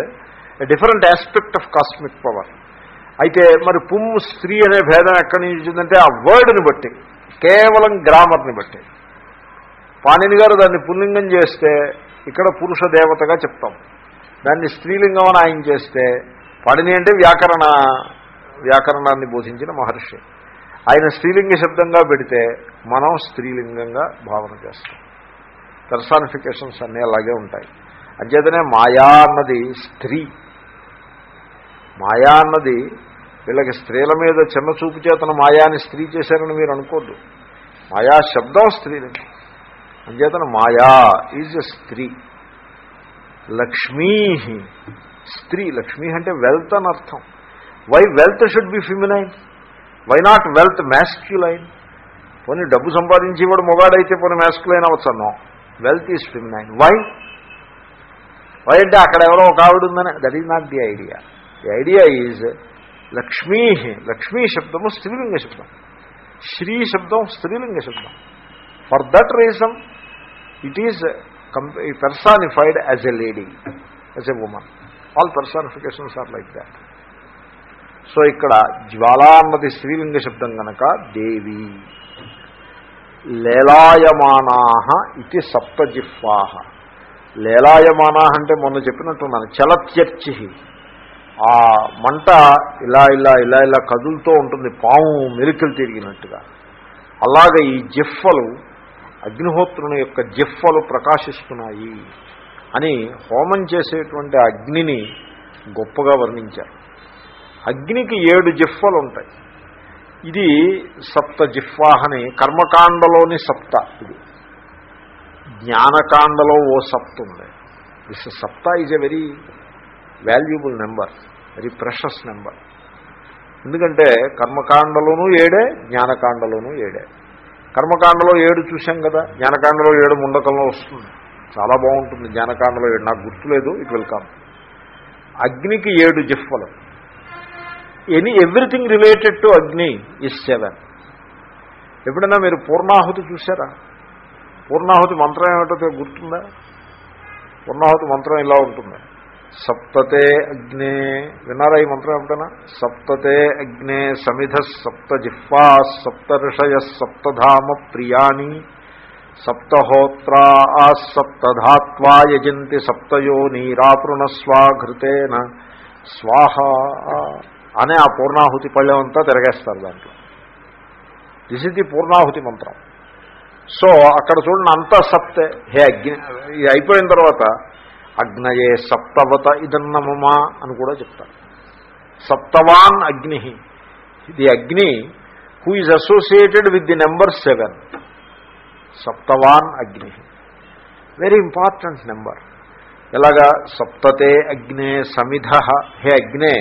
a different aspect of cosmic power అయితే మరి పుమ్ము స్త్రీ అనే భేదం ఎక్కడి నుంచి వచ్చిందంటే ఆ వర్డ్ని బట్టి కేవలం గ్రామర్ని బట్టి. పాణిని గారు దాన్ని పుల్లింగం చేస్తే ఇక్కడ పురుష దేవతగా చెప్తాం. దాన్ని స్త్రీలింగం అని ఆయన చేస్తే పాణిని అంటే వ్యాకరణ వ్యాకరణాన్ని బోధించిన మహర్షి. ఆయన స్త్రీలింగ శబ్దంగా పెడితే మనం స్త్రీలింగంగా భావన చేస్తాం. పెర్సానిఫికేషన్స్ అన్నీ అలాగే ఉంటాయి. అంచేతనే మాయా అన్నది స్త్రీ. మాయా అన్నది వీళ్ళకి స్త్రీల మీద చిన్న చూపు చేతన మాయాని స్త్రీ చేశారని మీరు అనుకోద్దు. మాయా శబ్దం స్త్రీలింగం. అంచేతన మాయా ఈజ్ ఎ స్త్రీ. లక్ష్మీ స్త్రీ. లక్ష్మీ అంటే వెల్త్ అని అర్థం. Why wealth should be feminine? Why not wealth masculine పోనీ డబ్బు సంపాదించి వాడు మొగాడైతే పోనీ మ్యాస్క్యులైన్ అవ్వచ్చు అన్నాం. Wealth is feminine why why అంటే అక్కడ ఎవరో ఒక ఆవిడ ఉందని. That is not the idea the idea is Lakshmi Lakshmi శబ్దము స్త్రీలింగ శబ్దం. శ్రీ శబ్దం స్త్రీలింగ శబ్దం. For that reason it is personified as a lady as a woman all personifications are like that so ఇక్కడ జ్వాల అన్నది స్త్రీలింగ శబ్దం కనుక దేవి లేలాయమానా ఇది సప్తజిహ్వాహ. లేలాయమానా అంటే మొన్న చెప్పినట్టున్నాను చలత్యర్చి ఆ మంట ఇలా ఇలా ఇలా ఇలా కదులుతూ ఉంటుంది పాము మెరుకలు తిరిగినట్టుగా. అలాగే ఈ జిఫ్ఫలు అగ్నిహోత్రుని యొక్క జిఫ్ఫలు ప్రకాశిస్తున్నాయి అని హోమం చేసేటువంటి అగ్నిని గొప్పగా వర్ణించారు. అగ్నికి ఏడు జిఫ్వలు ఉంటాయి ఇది సప్త జిఫ్వాహని కర్మకాండలోని సప్త ఇది. జ్ఞానకాండలో ఓ సప్త ఉంది. దిస్ సప్త is a very valuable number very precious number ఎందుకంటే కర్మకాండలోనూ ఏడే జ్ఞానకాండలోనూ ఏడే. కర్మకాండలో ఏడు చూశాం కదా జ్ఞానకాండలో ఏడు ముండకంలో వస్తుంది. చాలా బాగుంటుంది జ్ఞానకాండలో ఏడు. నాకు గుర్తులేదు ఇట్ వెల్కమ్ అగ్నికి ఏడు జిఫ్వలు any everything related to Agni is seven ఎప్పుడైనా మీరు పూర్ణాహుతి చూసారా పూర్ణాహుతి మంత్రం ఏమిటో గుర్తుందా? పూర్ణాహుతి మంత్రం ఇలా ఉంటుంది. సప్తతే అగ్నే విన్నారా ఈ మంత్రం ఏమిటనా సప్తతే అగ్నే సమిధ సప్త జిహ్వా సప్త ఋషయ సప్తధామ ప్రియాణి సప్తహోత్రా సప్తధాత్వా యజంతి సప్తయో నీరాపృణస్వాఘృతేన స్వాహ అనే ఆ పూర్ణాహుతి పళ్ళెం అంతా తిరగేస్తారు దాంట్లో. దిస్ ఇస్ ది పూర్ణాహుతి మంత్రం. సో అక్కడ చూడండి అంతా సప్తే హే అగ్ని ఇది అయిపోయిన తర్వాత అగ్నయే సప్తవత ఇదన్నమమా అని కూడా చెప్తారు. సప్తవాన్ అగ్ని. ఇది Agni who is associated with the number seven సప్తవాన్ అగ్ని. వెరీ ఇంపార్టెంట్ నెంబర్ ఎలాగా? సప్తతే అగ్నే సమిధ. హే అగ్నే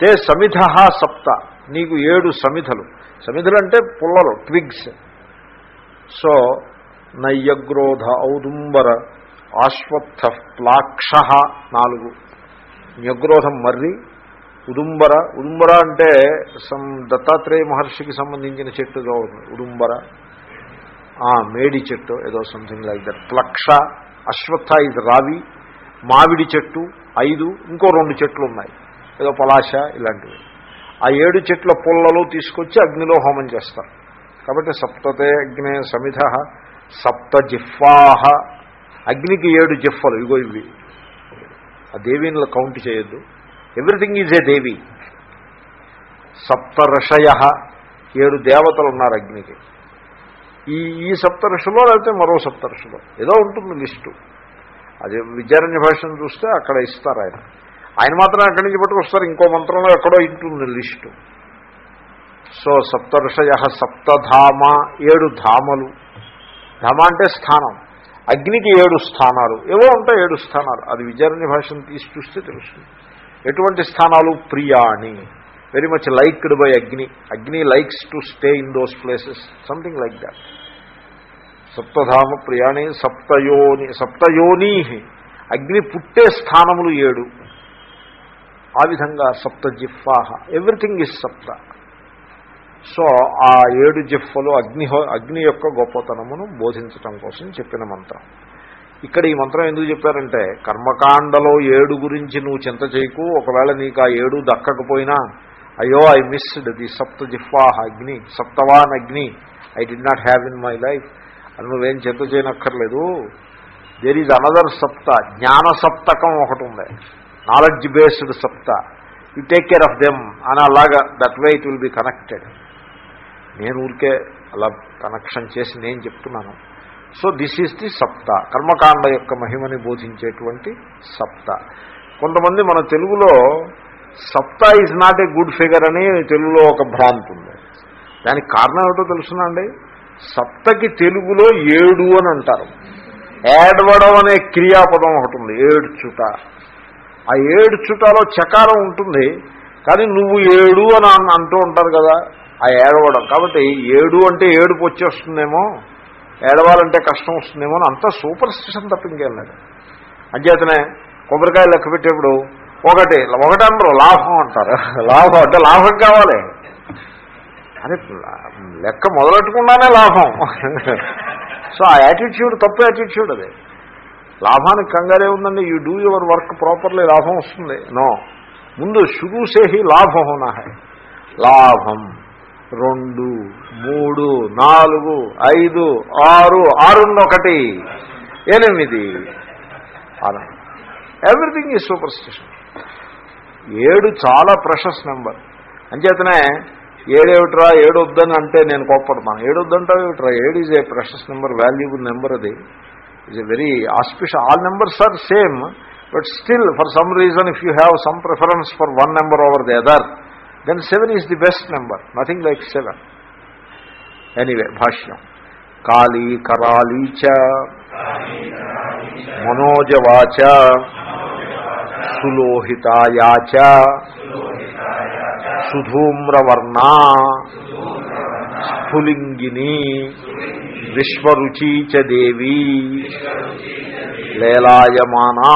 తే సమిధ సప్త. నీకు ఏడు సమిధలు. సమిధలు అంటే పుల్లలు ట్విగ్స్ సో నయ్యగ్రోధ ఔదుంబర ఆశ్వత్థ ప్లాక్ష నాలుగు. న్యగ్రోధం మర్రి ఉదుంబర. ఉదుంబర అంటే సం దత్తాత్రేయ మహర్షికి సంబంధించిన చెట్టుగా ఉంది ఉదుంబర. ఆ, మేడి చెట్టు ఏదో సంథింగ్ లైక్ దట్ ప్లక్ష అశ్వత్థ ఇది రావి. మామిడి చెట్టు ఐదు. ఇంకో రెండు చెట్లు ఉన్నాయి. ఏదో పలాశ ఇలాంటివి ఆ ఏడు చెట్ల పుల్లలు తీసుకొచ్చి అగ్నిలో హోమం చేస్తారు. కాబట్టి సప్తతే అగ్నే సమిధ సప్త జిఫ్వాహ అగ్నికి ఏడు జిఫ్ఫలు ఇగో ఇవి. ఆ దేవీని కౌంట్ చేయొద్దు. Everything is a devi. సప్త ఋషయ ఏడు దేవతలు ఉన్నారు అగ్నికి. ఈ ఈ సప్త ఋషులో లేకపోతే మరో సప్త ఏదో ఉంటుంది లిస్టు. అది విద్యారణ్య భాషను చూస్తే అక్కడ ఇస్తారు ఆయన. ఆయన మాత్రం అక్కడి నుంచి పట్టుకొస్తారు. ఇంకో మంత్రంలో ఎక్కడో ఇంటుంది లిస్టు. సో సప్తర్షయ సప్తధామ ఏడు ధామలు. ధామ అంటే స్థానం. అగ్నికి ఏడు స్థానాలు. ఏవో ఉంటాయి ఏడు స్థానాలు. అది విద్యారణ్య భాషను తీసి చూస్తే తెలుస్తుంది. ఎటువంటి స్థానాలు? ప్రియాణి. Very much liked by Agni. Agni likes to stay in those places something like that సప్తధామ ప్రియాణి సప్తయోని. సప్తయోని అగ్ని పుట్టే స్థానములు ఏడు. ఆ విధంగా సప్త జిఫ్ఫాహ ఎవ్రీథింగ్ ఇస్ సప్త. సో ఆ ఏడు జిఫ్ఫలు అగ్నిహో అగ్ని యొక్క గొప్పతనమును బోధించటం కోసం చెప్పిన మంత్రం. ఇక్కడ ఈ మంత్రం ఎందుకు చెప్పారంటే కర్మకాండలో ఏడు గురించి నువ్వు చింత చేయకు ఒకవేళ నీకు ఆ ఏడు దక్కకపోయినా అయ్యో ఐ మిస్డ్ ది సప్త జిఫ్ఫాహ అగ్ని సప్తవాన్ అగ్ని I did not have in my life అని నువ్వేం చింత చేయనక్కర్లేదు. దేర్ ఈజ్ అనదర్ సప్త జ్ఞాన సప్తకం ఒకటి ఉంది. నాలెడ్జ్ బేస్డ్ సప్త. You take care of them అని అలాగా that way it will be connected నేను ఊరికే అలా కనెక్షన్ చేసి నేను చెప్తున్నాను. సో దిస్ ఈజ్ ది సప్త. కర్మకాండ యొక్క మహిమని బోధించేటువంటి సప్త. కొంతమంది మన తెలుగులో సప్త is not a good figure అని తెలుగులో ఒక భ్రాంతి ఉంది. దానికి కారణం ఏమిటో తెలుసునండి సప్తకి తెలుగులో ఏడు అని అంటారు. ఏడవడం అనే క్రియాపదం ఒకటి ఉంది. ఏడ్చుట. ఆ ఏడ్చుటలో చకారం ఉంటుంది కానీ నువ్వు ఏడు అని అంటూ ఉంటారు కదా ఆ ఏడవడం. కాబట్టి ఏడు అంటే ఏడుపు వచ్చేస్తుందేమో ఏడవాలంటే కష్టం వస్తుందేమో అని అంతా సూపర్ స్టిషన్ తప్ప ఇంకేం లేదు. అంచేతనే కొబ్బరికాయ లెక్క పెట్టేప్పుడు ఒకటి ఒకటి అనరు లాభం అంటారు. లాభం అంటే లాభం కావాలి. అని లెక్క మొదలెట్టకుండానే లాభం. సో ఆ యాటిట్యూడ్ తప్పు యాటిట్యూడ్ అది. లాభానికి కంగారే ఉందండి. You do your work properly లాభం వస్తుంది. నో ముందు షురూసేహి లాభం హోనా హై లాభం. రెండు మూడు నాలుగు ఐదు ఆరు ఆరున్నొకటి ఒకటి ఎనిమిది. అలా. ఎవ్రీథింగ్ ఈజ్ సూపర్ స్టిషన్ ఏడు చాలా ప్రెషస్ నెంబర్ అంచేతనే ఏడేమిట్రా ఏడు వద్దని అంటే నేను కోప్పడతాను. ఏడు వద్దంటావు ఏమిట్రా ఏడు is a precious number valuable number అది. Is a very auspicious all numbers are same but still for some reason if you have some preference for one number over the other then seven is the best number nothing like seven anyway భాష్యం కాళీ కరాళీ చ మనోజవాచ సులోహితాయాచ సుధూమ్రవర్ణా స్ఫులింగిని విశ్వరుచీ చ దేవీ లేలాయమానా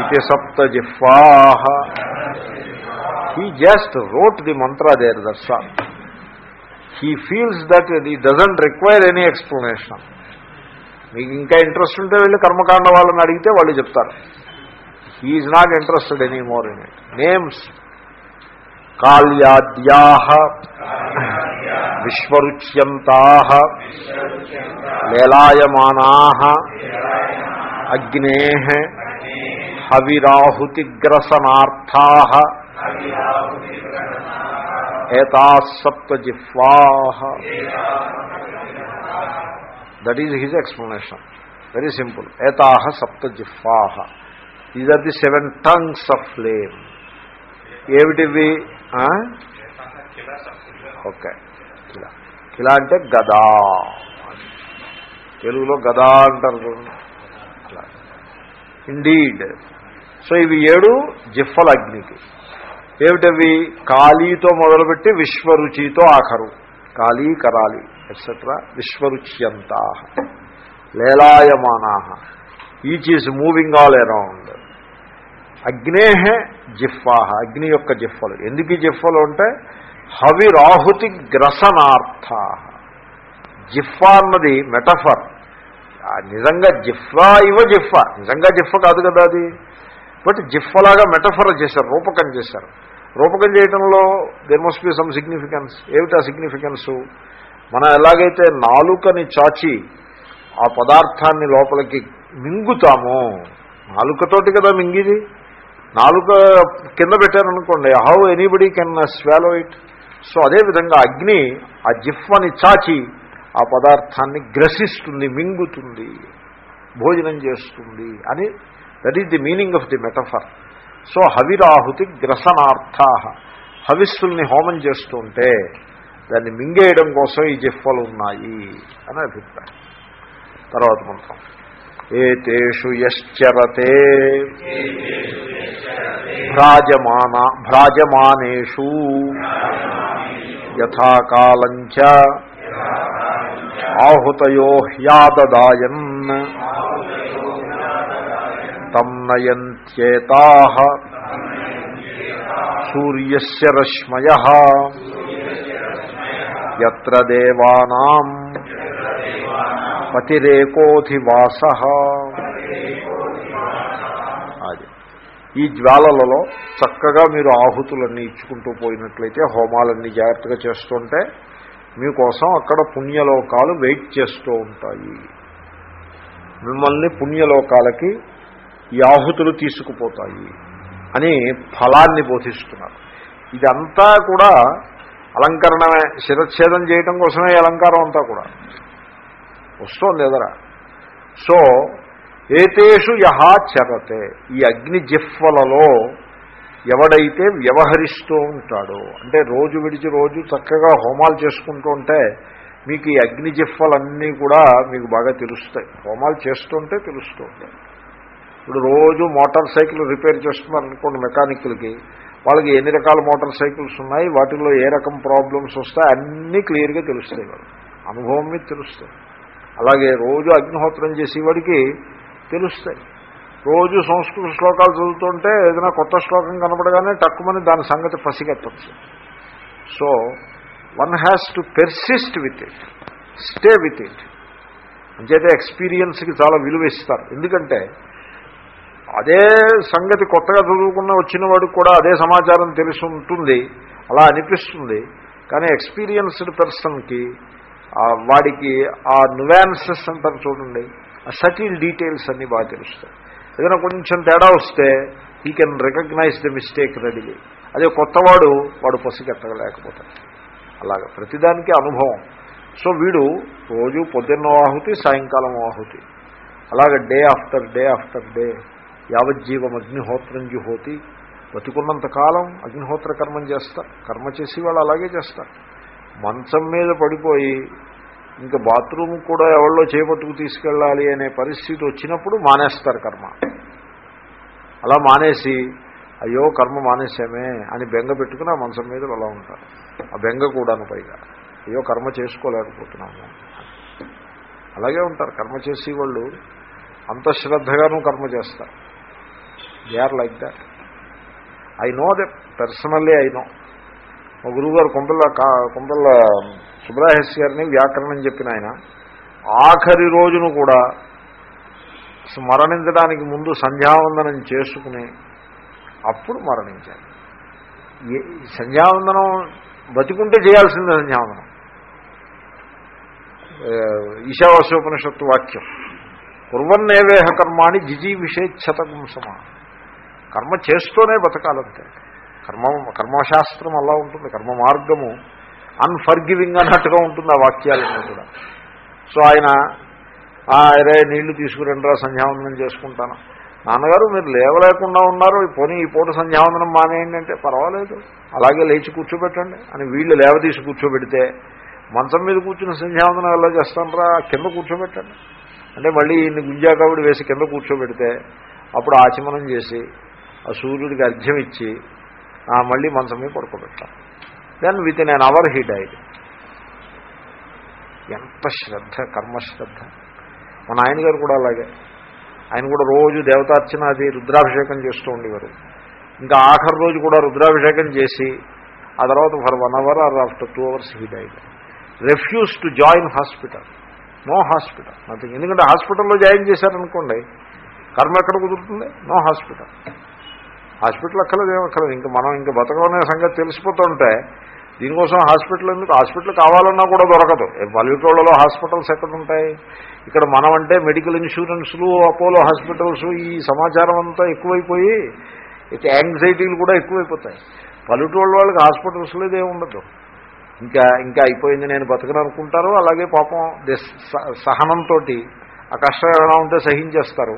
ఇది సప్తజిహ్వా he just rote the mantra there that's he feels that he doesn't require any explanation మీకు ఇంకా interest ఉంటే వెళ్ళి కర్మకాండ వాళ్ళని అడిగితే వాళ్ళు చెప్తారు. He is not interested any more in it names కాళ్యాద్యాహ విశ్వరుచ్యంతా లేలాయమానా అగ్నే హవిరాహుతిగ్రసనార్థా ఏతాసప్తజిహ్వా that is his explanation very simple ఏతాహ సప్తజిహ్వా these are the seven tongues of flame ఏమిటివి ఆ? ఓకే ఇలా అంటే గదా తెలుగులో గదా అంటారు ఇండీడ్ సో ఇవి ఏడు జిఫ్ఫల అగ్నికి. ఏమిటవి? కాళీతో మొదలుపెట్టి విశ్వరుచితో ఆఖరు. కాళీ కరాలి ఎట్సెట్రా విశ్వరుచ్యంతా. లేలాయమానా. Each is moving all around అగ్నేహే జిహ్వాహ అగ్ని యొక్క జిఫ్ఫలు. ఎందుకు ఈ జిఫ్ఫలు అంటే హవిరాహుతి గ్రసనార్థ జిఫ్ఫ అన్నది మెటఫర్. నిజంగా జిఫ్ఫా ఇవ జిఫ్ఫ. నిజంగా జిఫ్ఫ కాదు కదా అది. బట్ జిఫ్ఫలాగా మెటఫర్ చేశారు రూపకం చేశారు. రూపకం చేయడంలో there must be some significance ఏమిటా సిగ్నిఫికెన్సు మనం ఎలాగైతే నాలుకని చాచి ఆ పదార్థాన్ని లోపలికి మింగుతామో నాలుకతోటి కదా మింగిది. నాలుక కింద పెట్టారనుకోండి how anybody can swallow it so అదేవిధంగా అగ్ని ఆ జిఫ్వని చాచి ఆ పదార్థాన్ని గ్రసిస్తుంది మింగుతుంది భోజనం చేస్తుంది అని that is the meaning of the metaphor so హవిరాహుతి గ్రసనార్థా. హవిస్సుల్ని హోమం చేస్తుంటే దాన్ని మింగేయడం కోసం ఈ జిఫ్వలు ఉన్నాయి అని అభిప్రాయం. తర్వాత మంత్రం ఏతేషు యశ్చరతే భ్రాజమాన భ్రాజమానేషు యథాకాలంచ ఆహుతయో హ్యాదదాయన్ తం నయంత్యేతా సూర్యస్య రశ్మయ ఎత్ర దేవానాం పతిరేకోధివాస. అది. ఈ జ్వాలలలో చక్కగా మీరు ఆహుతులన్నీ ఇచ్చుకుంటూ పోయినట్లయితే హోమాలన్నీ జాగ్రత్తగా చేస్తుంటే మీకోసం అక్కడ పుణ్యలోకాలు వెయిట్ చేస్తూ ఉంటాయి. మిమ్మల్ని పుణ్యలోకాలకి ఈ ఆహుతులు తీసుకుపోతాయి అని ఫలాన్ని బోధిస్తున్నారు. ఇదంతా కూడా అలంకరణమే శిరచ్ఛేదం చేయటం కోసమే అలంకారం అంతా కూడా. వస్తోంది ఎదరా సో ఏతేషు యహా చరతే. ఈ అగ్ని జిహ్వలలో ఎవడైతే వ్యవహరిస్తూ ఉంటాడో అంటే రోజు విడిచి రోజు చక్కగా హోమాలు చేసుకుంటూ ఉంటే మీకు ఈ అగ్ని జిహ్వలన్నీ కూడా మీకు బాగా తెలుస్తాయి. హోమాలు చేస్తుంటే తెలుస్తూ ఉంటాయి. ఇప్పుడు రోజు మోటార్ సైకిల్ రిపేర్ చేస్తున్నారు అనుకోండి మెకానిక్లకి. వాళ్ళకి ఎన్ని రకాల మోటార్ సైకిల్స్ ఉన్నాయి? వాటిల్లో ఏ రకం ప్రాబ్లమ్స్ వస్తాయి? అన్నీ క్లియర్గా తెలుస్తాయి వాళ్ళు అనుభవం మీద తెలుస్తాయి. అలాగే రోజు అగ్నిహోత్రం చేసేవాడికి తెలుస్తాయి. రోజు సంస్కృత శ్లోకాలు చదువుతుంటే ఏదైనా కొత్త శ్లోకం కనపడగానే తక్కువని దాని సంగతి పసిగట్టచ్చు. So one has to persist with it stay with it అంచేతే ఎక్స్పీరియన్స్కి చాలా విలువ ఇస్తారు. ఎందుకంటే అదే సంగతి కొత్తగా చదువుకున్న వచ్చిన వాడికి కూడా అదే సమాచారం తెలిసి ఉంటుంది అలా అనిపిస్తుంది. కానీ ఎక్స్పీరియన్స్డ్ పర్సన్కి వాడికి ఆ నువాన్సెస్ అంటారు చూడండి. ఆ సటిల్ డీటెయిల్స్ అన్నీ బాగా తెలుస్తాయి. ఏదైనా కొంచెం తేడా వస్తే he can recognise the mistake readily అదే కొత్తవాడు వాడు పసిగట్టలేకపోతాడు. అలాగ ప్రతిదానికి అనుభవం. సో వీడు రోజు పొద్దున్న ఆహుతి సాయంకాలం ఆహుతి. అలాగే day after day after day యావజ్జీవం అగ్నిహోత్రం జుహోతి. బతికున్నంత కాలం అగ్నిహోత్ర కర్మం చేస్తారు కర్మ చేసి వాళ్ళు అలాగే చేస్తారు. మంచం మీద పడిపోయి ఇంకా బాత్రూమ్ కూడా ఎవరిలో చేపట్టుకు తీసుకెళ్ళాలి అనే పరిస్థితి వచ్చినప్పుడు మానేస్తారు కర్మ. అలా మానేసి అయ్యో కర్మ మానేసామే అని బెంగ పెట్టుకుని ఆ మంచం మీద అలా ఉంటారు. ఆ బెంగ కూడాను పైగా అయ్యో కర్మ చేసుకోలేకపోతున్నాము అలాగే ఉంటారు. కర్మ చేసి వాళ్ళు అంత శ్రద్ధగాను కర్మ చేస్తారు. They are like that I know the personally I know మా గురువుగారు కొంపల్ల కొంపల్ల సుబ్రాహెస్ గారిని వ్యాకరణం చెప్పిన ఆయన. ఆఖరి రోజును కూడా మరణించడానికి ముందు సంధ్యావందనం చేసుకుని అప్పుడు మరణించారు. సంధ్యావందనం బతికుంటే చేయాల్సిందే సంధ్యావందనం. ఈశావాస్యోపనిషత్తు వాక్యం. కుర్వన్నేవేహ కర్మాణి జిజీ విషేచ్ఛతకం సమా కర్మ చేస్తూనే బతకాలంతే. కర్మ కర్మశాస్త్రం అలా ఉంటుంది కర్మ మార్గము అన్ఫర్గివింగ్ అన్నట్టుగా ఉంటుంది ఆ వాక్యాలన్నీ కూడా. సో ఆయన అరే నీళ్ళు తీసుకురండిరా సంధ్యావందనం చేసుకుంటాను. నాన్నగారు మీరు లేవలేకుండా ఉన్నారు పోనీ ఈ పూట సంధ్యావందనం మానేయండి అంటే పర్వాలేదు అలాగే లేచి కూర్చోబెట్టండి. అని వీళ్ళు లేవతీసి కూర్చోబెడితే మంచం మీద కూర్చున్న సంధ్యావందనం ఎలా చేస్తానరా కింద కూర్చోబెట్టండి. అంటే మళ్ళీ ఈయన్ని గుంజాకావిడి వేసి కింద కూర్చోబెడితే అప్పుడు ఆచమనం చేసి ఆ సూర్యుడికి అర్ఘ్యం ఇచ్చి మళ్ళీ మంచం మీద పడుకోబెట్టాను then within an hour he died ఎంత శ్రద్ధ కర్మశ్రద్ధ. మన ఆయన గారు కూడా అలాగే. ఆయన కూడా రోజు దేవతార్చన అది రుద్రాభిషేకం చేస్తూ ఉండేవారు. ఇంకా ఆఖరి రోజు కూడా రుద్రాభిషేకం చేసి ఆ తర్వాత for one hour or after two hours he died refuse to join hospital no hospital nothing ఎందుకంటే హాస్పిటల్లో జాయిన్ చేశారనుకోండి కర్మ ఎక్కడ కుదురుతుంది? నో హాస్పిటల్ హాస్పిటల్ అక్కర్లేదు ఏమక్కర్లేదు ఇంకా మనం ఇంకా బతకమనే సంగతి తెలిసిపోతుంటే దీనికోసం హాస్పిటల్ ఎందుకు? హాస్పిటల్ కావాలన్నా కూడా దొరకదు. పల్లెటూళ్ళలో హాస్పిటల్స్ ఎక్కడ ఉంటాయి ఇక్కడ మనం అంటే మెడికల్ ఇన్సూరెన్స్లు అపోలో హాస్పిటల్స్ ఈ సమాచారం అంతా ఎక్కువైపోయి ఇక యాంగ్జైటీలు కూడా ఎక్కువైపోతాయి. పల్లెటూళ్ళ వాళ్ళకి హాస్పిటల్స్ లేదే ఉండదు. ఇంకా ఇంకా అయిపోయింది నేను బతకను అనుకుంటారు అలాగే పాపం దిస్- స- సహనంతో ఆ కష్టం ఏమైనా ఉంటే సహించేస్తారు.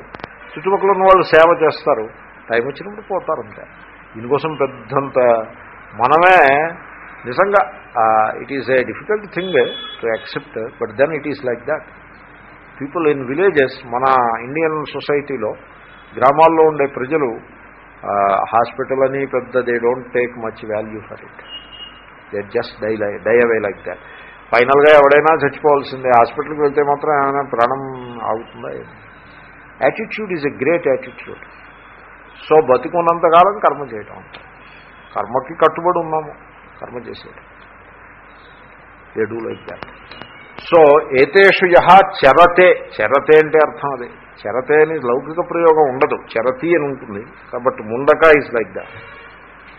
చుట్టుపక్కల ఉన్న వాళ్ళు సేవ చేస్తారు. టైం వచ్చినప్పుడు పోతారు అంతే. దీనికోసం పెద్దంత మనమే నిజంగా it is a difficult thing to accept but then it is like that people in villages మన ఇండియన్ సొసైటీలో గ్రామాల్లో ఉండే ప్రజలు హాస్పిటల్ అని పెద్ద they don't take much value for it they just die lie die away like that ఫైనల్గా ఎవడైనా చచ్చిపోవాల్సిందే. హాస్పిటల్కి వెళ్తే మాత్రం ఏమైనా ప్రాణం ఆగుతుందా? Attitude is a great attitude so బతికున్నంతకాలం కర్మ చేయటం. కర్మకి కట్టుబడి ఉన్నాము. కర్మ చేసేయడం దే లైక్ దాట్ సో ఏతేషు యహ చెరతే. చరతే అంటే అర్థం అది. చెరతే అని లౌకిక ప్రయోగం ఉండదు. చెరతి అని ఉంటుంది. కాబట్టి Mundaka is like that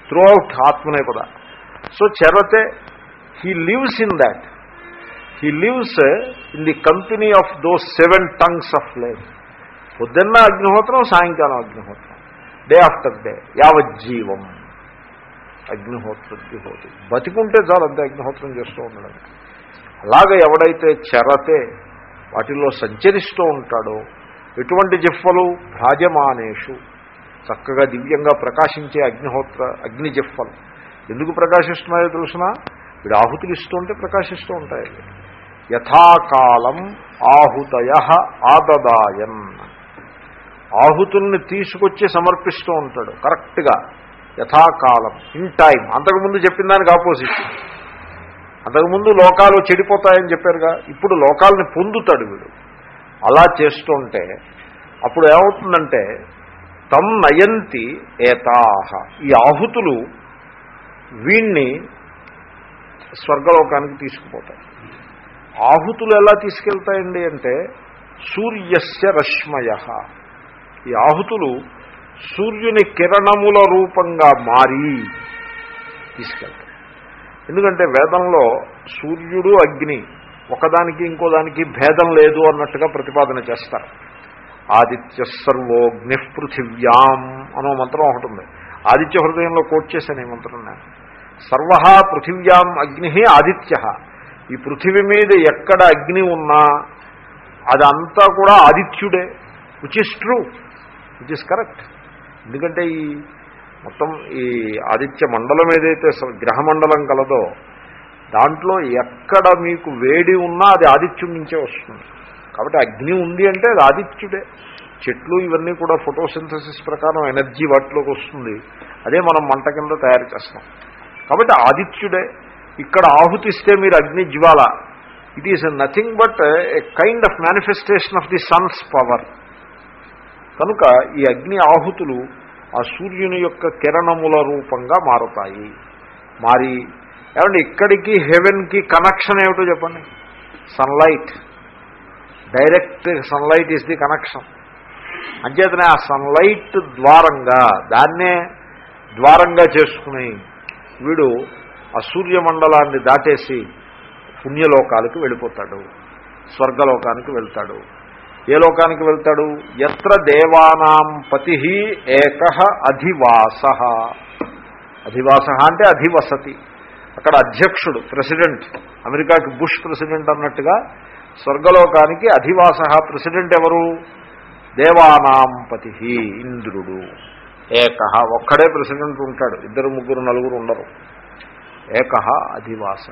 throughout ఆత్మనే కూడా so చెరతే he lives in that he lives in the company of those seven tongues of life పొద్దున్న అగ్నిహోత్రం సాయంకాలం అగ్నిహోత్రం. డే ఆఫ్టర్ డే యావజ్జీవం అగ్నిహోత్ర హోతి బతికుంటే చాలు అంతే అగ్నిహోత్రం చేస్తూ ఉండడం. అలాగ ఎవడైతే చెరతే వాటిల్లో సంచరిస్తూ ఉంటాడో ఎటువంటి జిఫ్ఫలు? భ్రాజమానేషు. చక్కగా దివ్యంగా ప్రకాశించే అగ్నిహోత్ర అగ్ని జిఫ్ఫలు. ఎందుకు ప్రకాశిస్తున్నాయో తెలుసిన? వీడు ఆహుతులు ఇస్తూ ఉంటే ప్రకాశిస్తూ ఉంటాయి. యథాకాలం ఆహుతయ ఆదదాయన్. ఆహుతుల్ని తీసుకొచ్చి సమర్పిస్తూ ఉంటాడు. కరెక్ట్గా. యథాకాలం. ఇన్ టైం అంతకుముందు చెప్పిన దానికి ఆపోజిట్. అంతకుముందు లోకాలు చెడిపోతాయని చెప్పారుగా. ఇప్పుడు లోకాలని పొందుతాడు వీడు. అలా చేస్తుంటే అప్పుడు ఏమవుతుందంటే తమ్ నయంతి ఏతాహ. ఈ ఆహుతులు వీణ్ణి స్వర్గలోకానికి తీసుకుపోతాయి. ఆహుతులు ఎలా తీసుకెళ్తాయండి అంటే సూర్యస్య రశ్మయ ఈ ఆహుతులు సూర్యుని కిరణముల రూపంగా మారి తీసుకెళ్తాయి. ఎందుకంటే వేదంలో సూర్యుడు అగ్ని ఒకదానికి ఇంకోదానికి భేదం లేదు అన్నట్టుగా ప్రతిపాదన చేస్తారు. ఆదిత్య సర్వోగ్ని పృథివ్యాం అనో మంత్రం ఒకటి ఉంది. ఆదిత్య హృదయంలో కోట్ చేశాను ఈ మంత్రం నేను. సర్వ పృథివ్యాం అగ్ని ఆదిత్య. ఈ పృథివీ మీద ఎక్కడ అగ్ని ఉన్నా అదంతా కూడా ఆదిత్యుడే which is true which is correct ఎందుకంటే ఈ మొత్తం ఈ ఆదిత్య మండలం ఏదైతే గ్రహమండలం కలదో దాంట్లో ఎక్కడ మీకు వేడి ఉన్నా అది ఆదిత్యుడి నుంచే వస్తుంది. కాబట్టి అగ్ని ఉంది అంటే అది ఆదిత్యుడే. చెట్లు ఇవన్నీ కూడా ఫోటోసింథసిస్ ప్రకారం ఎనర్జీ వాటిలోకి వస్తుంది. అదే మనం మంట కింద తయారు చేస్తాం. కాబట్టి ఆదిత్యుడే. ఇక్కడ ఆహుతిస్తే మీరు అగ్ని జ్వాల. It is nothing but a kind of manifestation of the sun's power కనుక ఈ అగ్ని ఆహుతులు ఆ సూర్యుని యొక్క కిరణముల రూపంగా మారుతాయి. మారి ఏమంటే ఇక్కడికి హెవెన్కి కనెక్షన్ ఏమిటో చెప్పండి? Sunlight direct sunlight is the connection అంచేతనే ఆ సన్లైట్ ద్వారంగా దాన్నే ద్వారంగా చేసుకుని వీడు ఆ సూర్యమండలాన్ని దాటేసి పుణ్యలోకాలకు వెళ్ళిపోతాడు స్వర్గలోకానికి వెళ్తాడు. ఏ లోకానికి వెళ్తాడు? ఎత్ర దేవానాం పతి ఏక అధివాస. అధివాస అంటే అధివసతి. అక్కడ అధ్యక్షుడు ప్రెసిడెంట్ అమెరికాకి బుష్ ప్రెసిడెంట్ అన్నట్టుగా స్వర్గలోకానికి అధివాస ప్రెసిడెంట్ ఎవరు? దేవానాం పతి ఇంద్రుడు. ఏక ఒక్కడే ప్రెసిడెంట్ ఉంటాడు. ఇద్దరు ముగ్గురు నలుగురు ఉండరు. ఏక అధివాస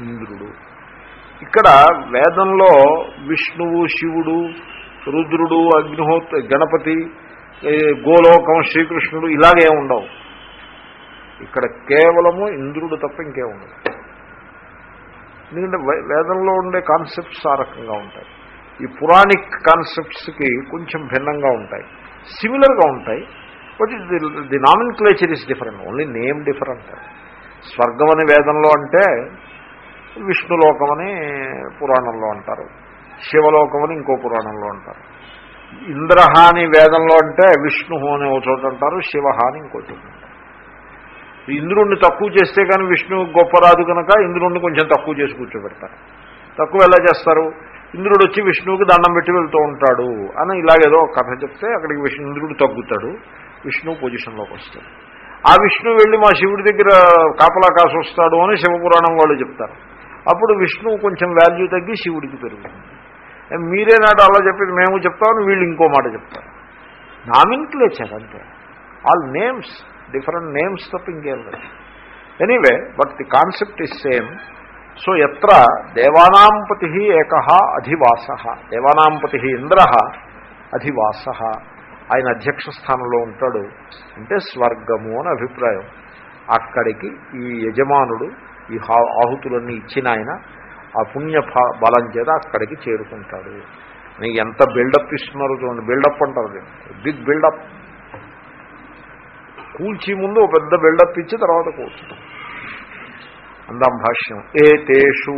ఇంద్రుడు. ఇక్కడ వేదంలో విష్ణువు శివుడు రుద్రుడు అగ్నిహోత్ర గణపతి గోలోకం శ్రీకృష్ణుడు ఇలాగే ఉండవు. ఇక్కడ కేవలము ఇంద్రుడు తప్ప ఇంకే ఉండదు. ఎందుకంటే వేదంలో ఉండే కాన్సెప్ట్స్ ఆ రకంగా ఉంటాయి. ఈ పురాణిక్ కాన్సెప్ట్స్కి కొంచెం భిన్నంగా ఉంటాయి. సిమిలర్గా ఉంటాయి. But the the nomenclature is different. Only name different. స్వర్గం అనే వేదంలో అంటే విష్ణులోకం అని పురాణంలో అంటారు. శివలోకం అని ఇంకో పురాణంలో అంటారు. ఇంద్రహాని వేదంలో అంటే విష్ణు అని ఒక చోట అంటారు శివహాని ఇంకో చోట అంటారు. ఇంద్రుణ్ణి తక్కువ చేస్తే కానీ విష్ణు గొప్ప రాదు కనుక ఇంద్రుణ్ణి కొంచెం తక్కువ చేసి కూర్చోబెడతారు. తక్కువ ఎలా చేస్తారు? ఇంద్రుడు వచ్చి విష్ణువుకి దండం పెట్టి వెళ్తూ ఉంటాడు అని ఇలాగేదో ఒక కథ చెప్తే అక్కడికి విష్ణు ఇంద్రుడు తగ్గుతాడు విష్ణు పొజిషన్లోకి వస్తాడు. ఆ విష్ణు వెళ్ళి మా శివుడి దగ్గర కాపలా కాసు వస్తాడు అని శివపురాణం వాళ్ళు చెప్తారు. అప్పుడు విష్ణువు కొంచెం వాల్యూ తగ్గి శివుడికి పెరుగుతుంది. మీరే నాడు అలా చెప్పేది మేము చెప్తామని వీళ్ళు ఇంకో మాట చెప్తారు. నామిన్ క్లేచర్ అంతే. ఆల్ నేమ్స్ డిఫరెంట్ నేమ్స్ తప్ప ఇంకేం లేదు. Anyway but the concept is same so ఎత్ర దేవానాంపతి ఏక అధివాస. దేవానాంపతి ఇంద్ర అధివాస. ఆయన అధ్యక్ష స్థానంలో ఉంటాడు. అంటే స్వర్గము అని అభిప్రాయం. అక్కడికి ఈ యజమానుడు ఈ ఆహుతులన్నీ ఇచ్చిన ఆయన ఆ పుణ్య బలం చేత అక్కడికి చేరుకుంటాడు. నీకు ఎంత బిల్డప్ ఇస్తున్నారు చూడండి. బిల్డప్ అంటారు బిగ్ బిల్డప్. కూల్చి ముందు ఒక పెద్ద బిల్డప్ ఇచ్చి తర్వాత కూర్చుంటాం అందాం భాష్యం. ఏ తేషు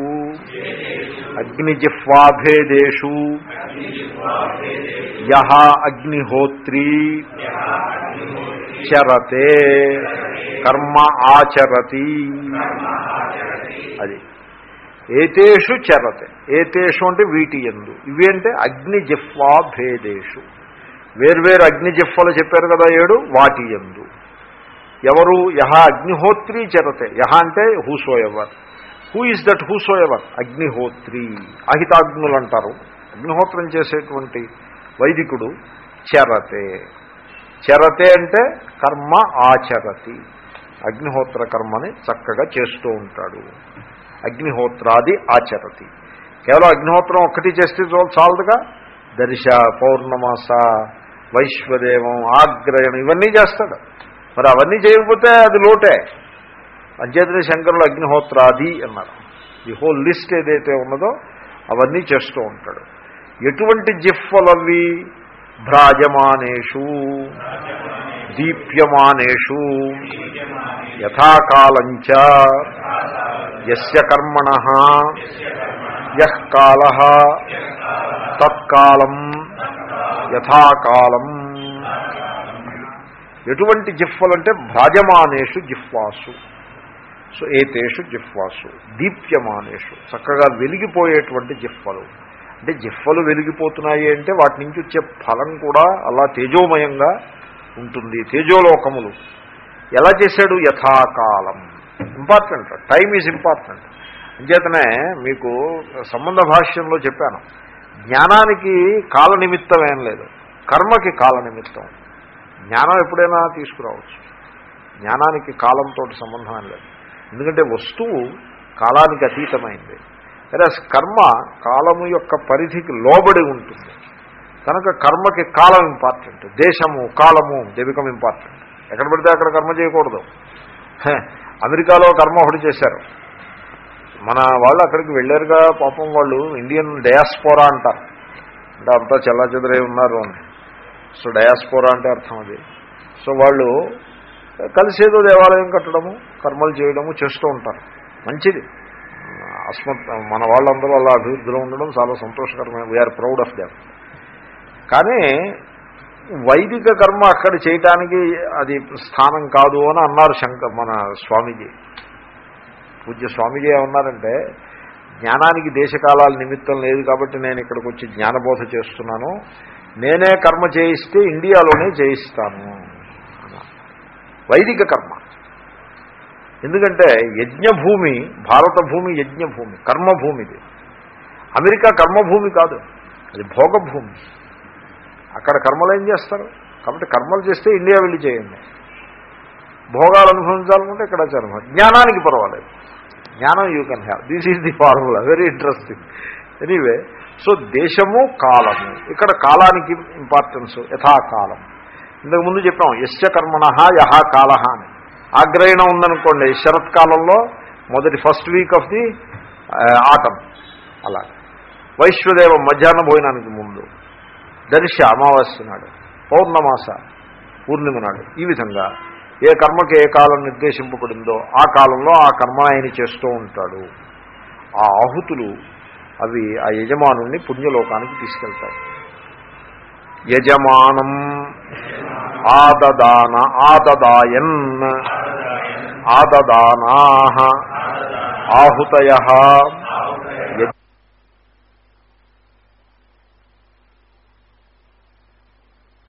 అగ్నిజిహ్వాభేదేషు యహ అగ్నిహోత్రీ. చరతే. కర్మ ఆచరతి. అది. ఏతేషు చరతే. ఏతేషు అంటే వీటి ఎందు ఇవి అంటే అగ్నిజిహ్వా భేదేషు. వేర్వేరు అగ్నిజిహ్వలు చెప్పారు కదా ఏడు? వాటి ఎందు ఎవరు? యహ అగ్నిహోత్రి చరతే. యహ అంటే whosoever who is that whosoever Agnihotri. అహితాగ్నులు అంటారు. అగ్నిహోత్రం చేసేటువంటి వైదికుడు చరతే. చరతే అంటే కర్మ ఆచరతి. అగ్నిహోత్ర కర్మని చక్కగా చేస్తూ ఉంటాడు. అగ్నిహోత్రాది ఆచరతి. కేవలం అగ్నిహోత్రం ఒక్కటి చేస్తే చాలదుగా? దర్శ పౌర్ణమాస వైశ్వదేవం ఆగ్రయణం ఇవన్నీ చేస్తాడు. మరి అవన్నీ చేయకపోతే అది లోటే. అంచేతనే శంకరులు అగ్నిహోత్రాది అన్నారు. ఈ హోల్ లిస్ట్ ఏదైతే ఉన్నదో అవన్నీ చేస్తూ ఉంటాడు. ఎటువంటి జిఫ్వలవి భ్రాజమానేషు? దీప్యమానేషు. యథాకాలంచ యస్య కర్మణ. యః కాల. తత్కాలం యథాకాలం. ఎటువంటి జిహ్వలంటే భ్రాజమానేషు జిహ్వాసు. సో ఏతేషు జిహ్వాసు. దీప్యమానేషు. చక్కగా వెలిగిపోయేటువంటి జిహ్వలు. అంటే జిహ్వలు వెలిగిపోతున్నాయి అంటే వాటి నుంచి వచ్చే ఫలం కూడా అలా తేజోమయంగా ఉంటుంది తేజోలోకములు. ఎలా చేశాడు? యథాకాలం. ఇంపార్టెంట్ టైం ఈజ్ ఇంపార్టెంట్ అంచేతనే మీకు సంబంధ భాష్యంలో చెప్పాను. జ్ఞానానికి కాల నిమిత్తం ఏం లేదు. కర్మకి కాల నిమిత్తం. జ్ఞానం ఎప్పుడైనా తీసుకురావచ్చు. జ్ఞానానికి కాలంతో సంబంధం ఏం లేదు. ఎందుకంటే వస్తువు కాలానికి అతీతమైంది. అదే కర్మ కాలము యొక్క పరిధికి లోబడి ఉంటుంది. కనుక కర్మకి కాలం ఇంపార్టెంట్ దేశము కాలము దేవికం ఇంపార్టెంట్ ఎక్కడ పడితే అక్కడ కర్మ చేయకూడదు. అమెరికాలో కర్మ ఒకటి చేశారు. మన వాళ్ళు అక్కడికి వెళ్ళారుగా పాపం వాళ్ళు ఇండియన్ డయాస్పోరా అంటారు. అంటే అంతా చెల్లాచెదరై ఉన్నారు అని. సో డయాస్పోరా అంటే అర్థం అది. సో వాళ్ళు కలిసేదో దేవాలయం కట్టడము కర్మలు చేయడము చేస్తూ ఉంటారు. మంచిది. అస్మత్ మన వాళ్ళందరూ అలా అభివృద్ధిలో ఉండడం చాలా సంతోషకరమైన వీఆర్ ప్రౌడ్ ఆఫ్ దెమ్ కానీ వైదిక కర్మ అక్కడ చేయటానికి అది స్థానం కాదు అని అన్నారు శంకర్ మన స్వామీజీ. పూజ్య స్వామీజీ ఏమన్నారంటే జ్ఞానానికి దేశకాలాల నిమిత్తం లేదు కాబట్టి నేను ఇక్కడికి వచ్చి జ్ఞానబోధ చేస్తున్నాను. నేనే కర్మ చేయిస్తే ఇండియాలోనే చేయిస్తాను వైదిక కర్మ. ఎందుకంటే యజ్ఞభూమి భారత భూమి యజ్ఞభూమి కర్మభూమిది. అమెరికా కర్మభూమి కాదు అది భోగభూమి. అక్కడ కర్మలు ఏం చేస్తారు? కాబట్టి కర్మలు చేస్తే ఇండియా వెళ్ళి చేయండి. భోగాలు అనుభవించాలనుకుంటే ఇక్కడ చర్మ జ్ఞానానికి పర్వాలేదు. జ్ఞానం you can have this is the formula very interesting anyway so దేశము కాలము. ఇక్కడ కాలానికి ఇంపార్టెన్స్ యథాకాలం. ఇంతకు ముందు చెప్పాం యశ్య కర్మణ యహా కాల అని. ఆగ్రహణం ఉందనుకోండి శరత్కాలంలో మొదటి first week of the autumn అలా. వైశ్వదేవ మధ్యాహ్న భోజనానికి ముందు. దర్శ అమావాస్య నాడు పౌర్ణమాస పూర్ణిమ నాడు. ఈ విధంగా ఏ కర్మకి ఏ కాలం నిర్దేశింపబడిందో ఆ కాలంలో ఆ కర్మ ఆయన చేస్తూ ఉంటాడు. ఆ ఆహుతులు అవి ఆ యజమానుణ్ణి పుణ్యలోకానికి తీసుకెళ్తాయి. యజమానం ఆదదాన ఆదదాయన్ ఆదదానా ఆహుతయ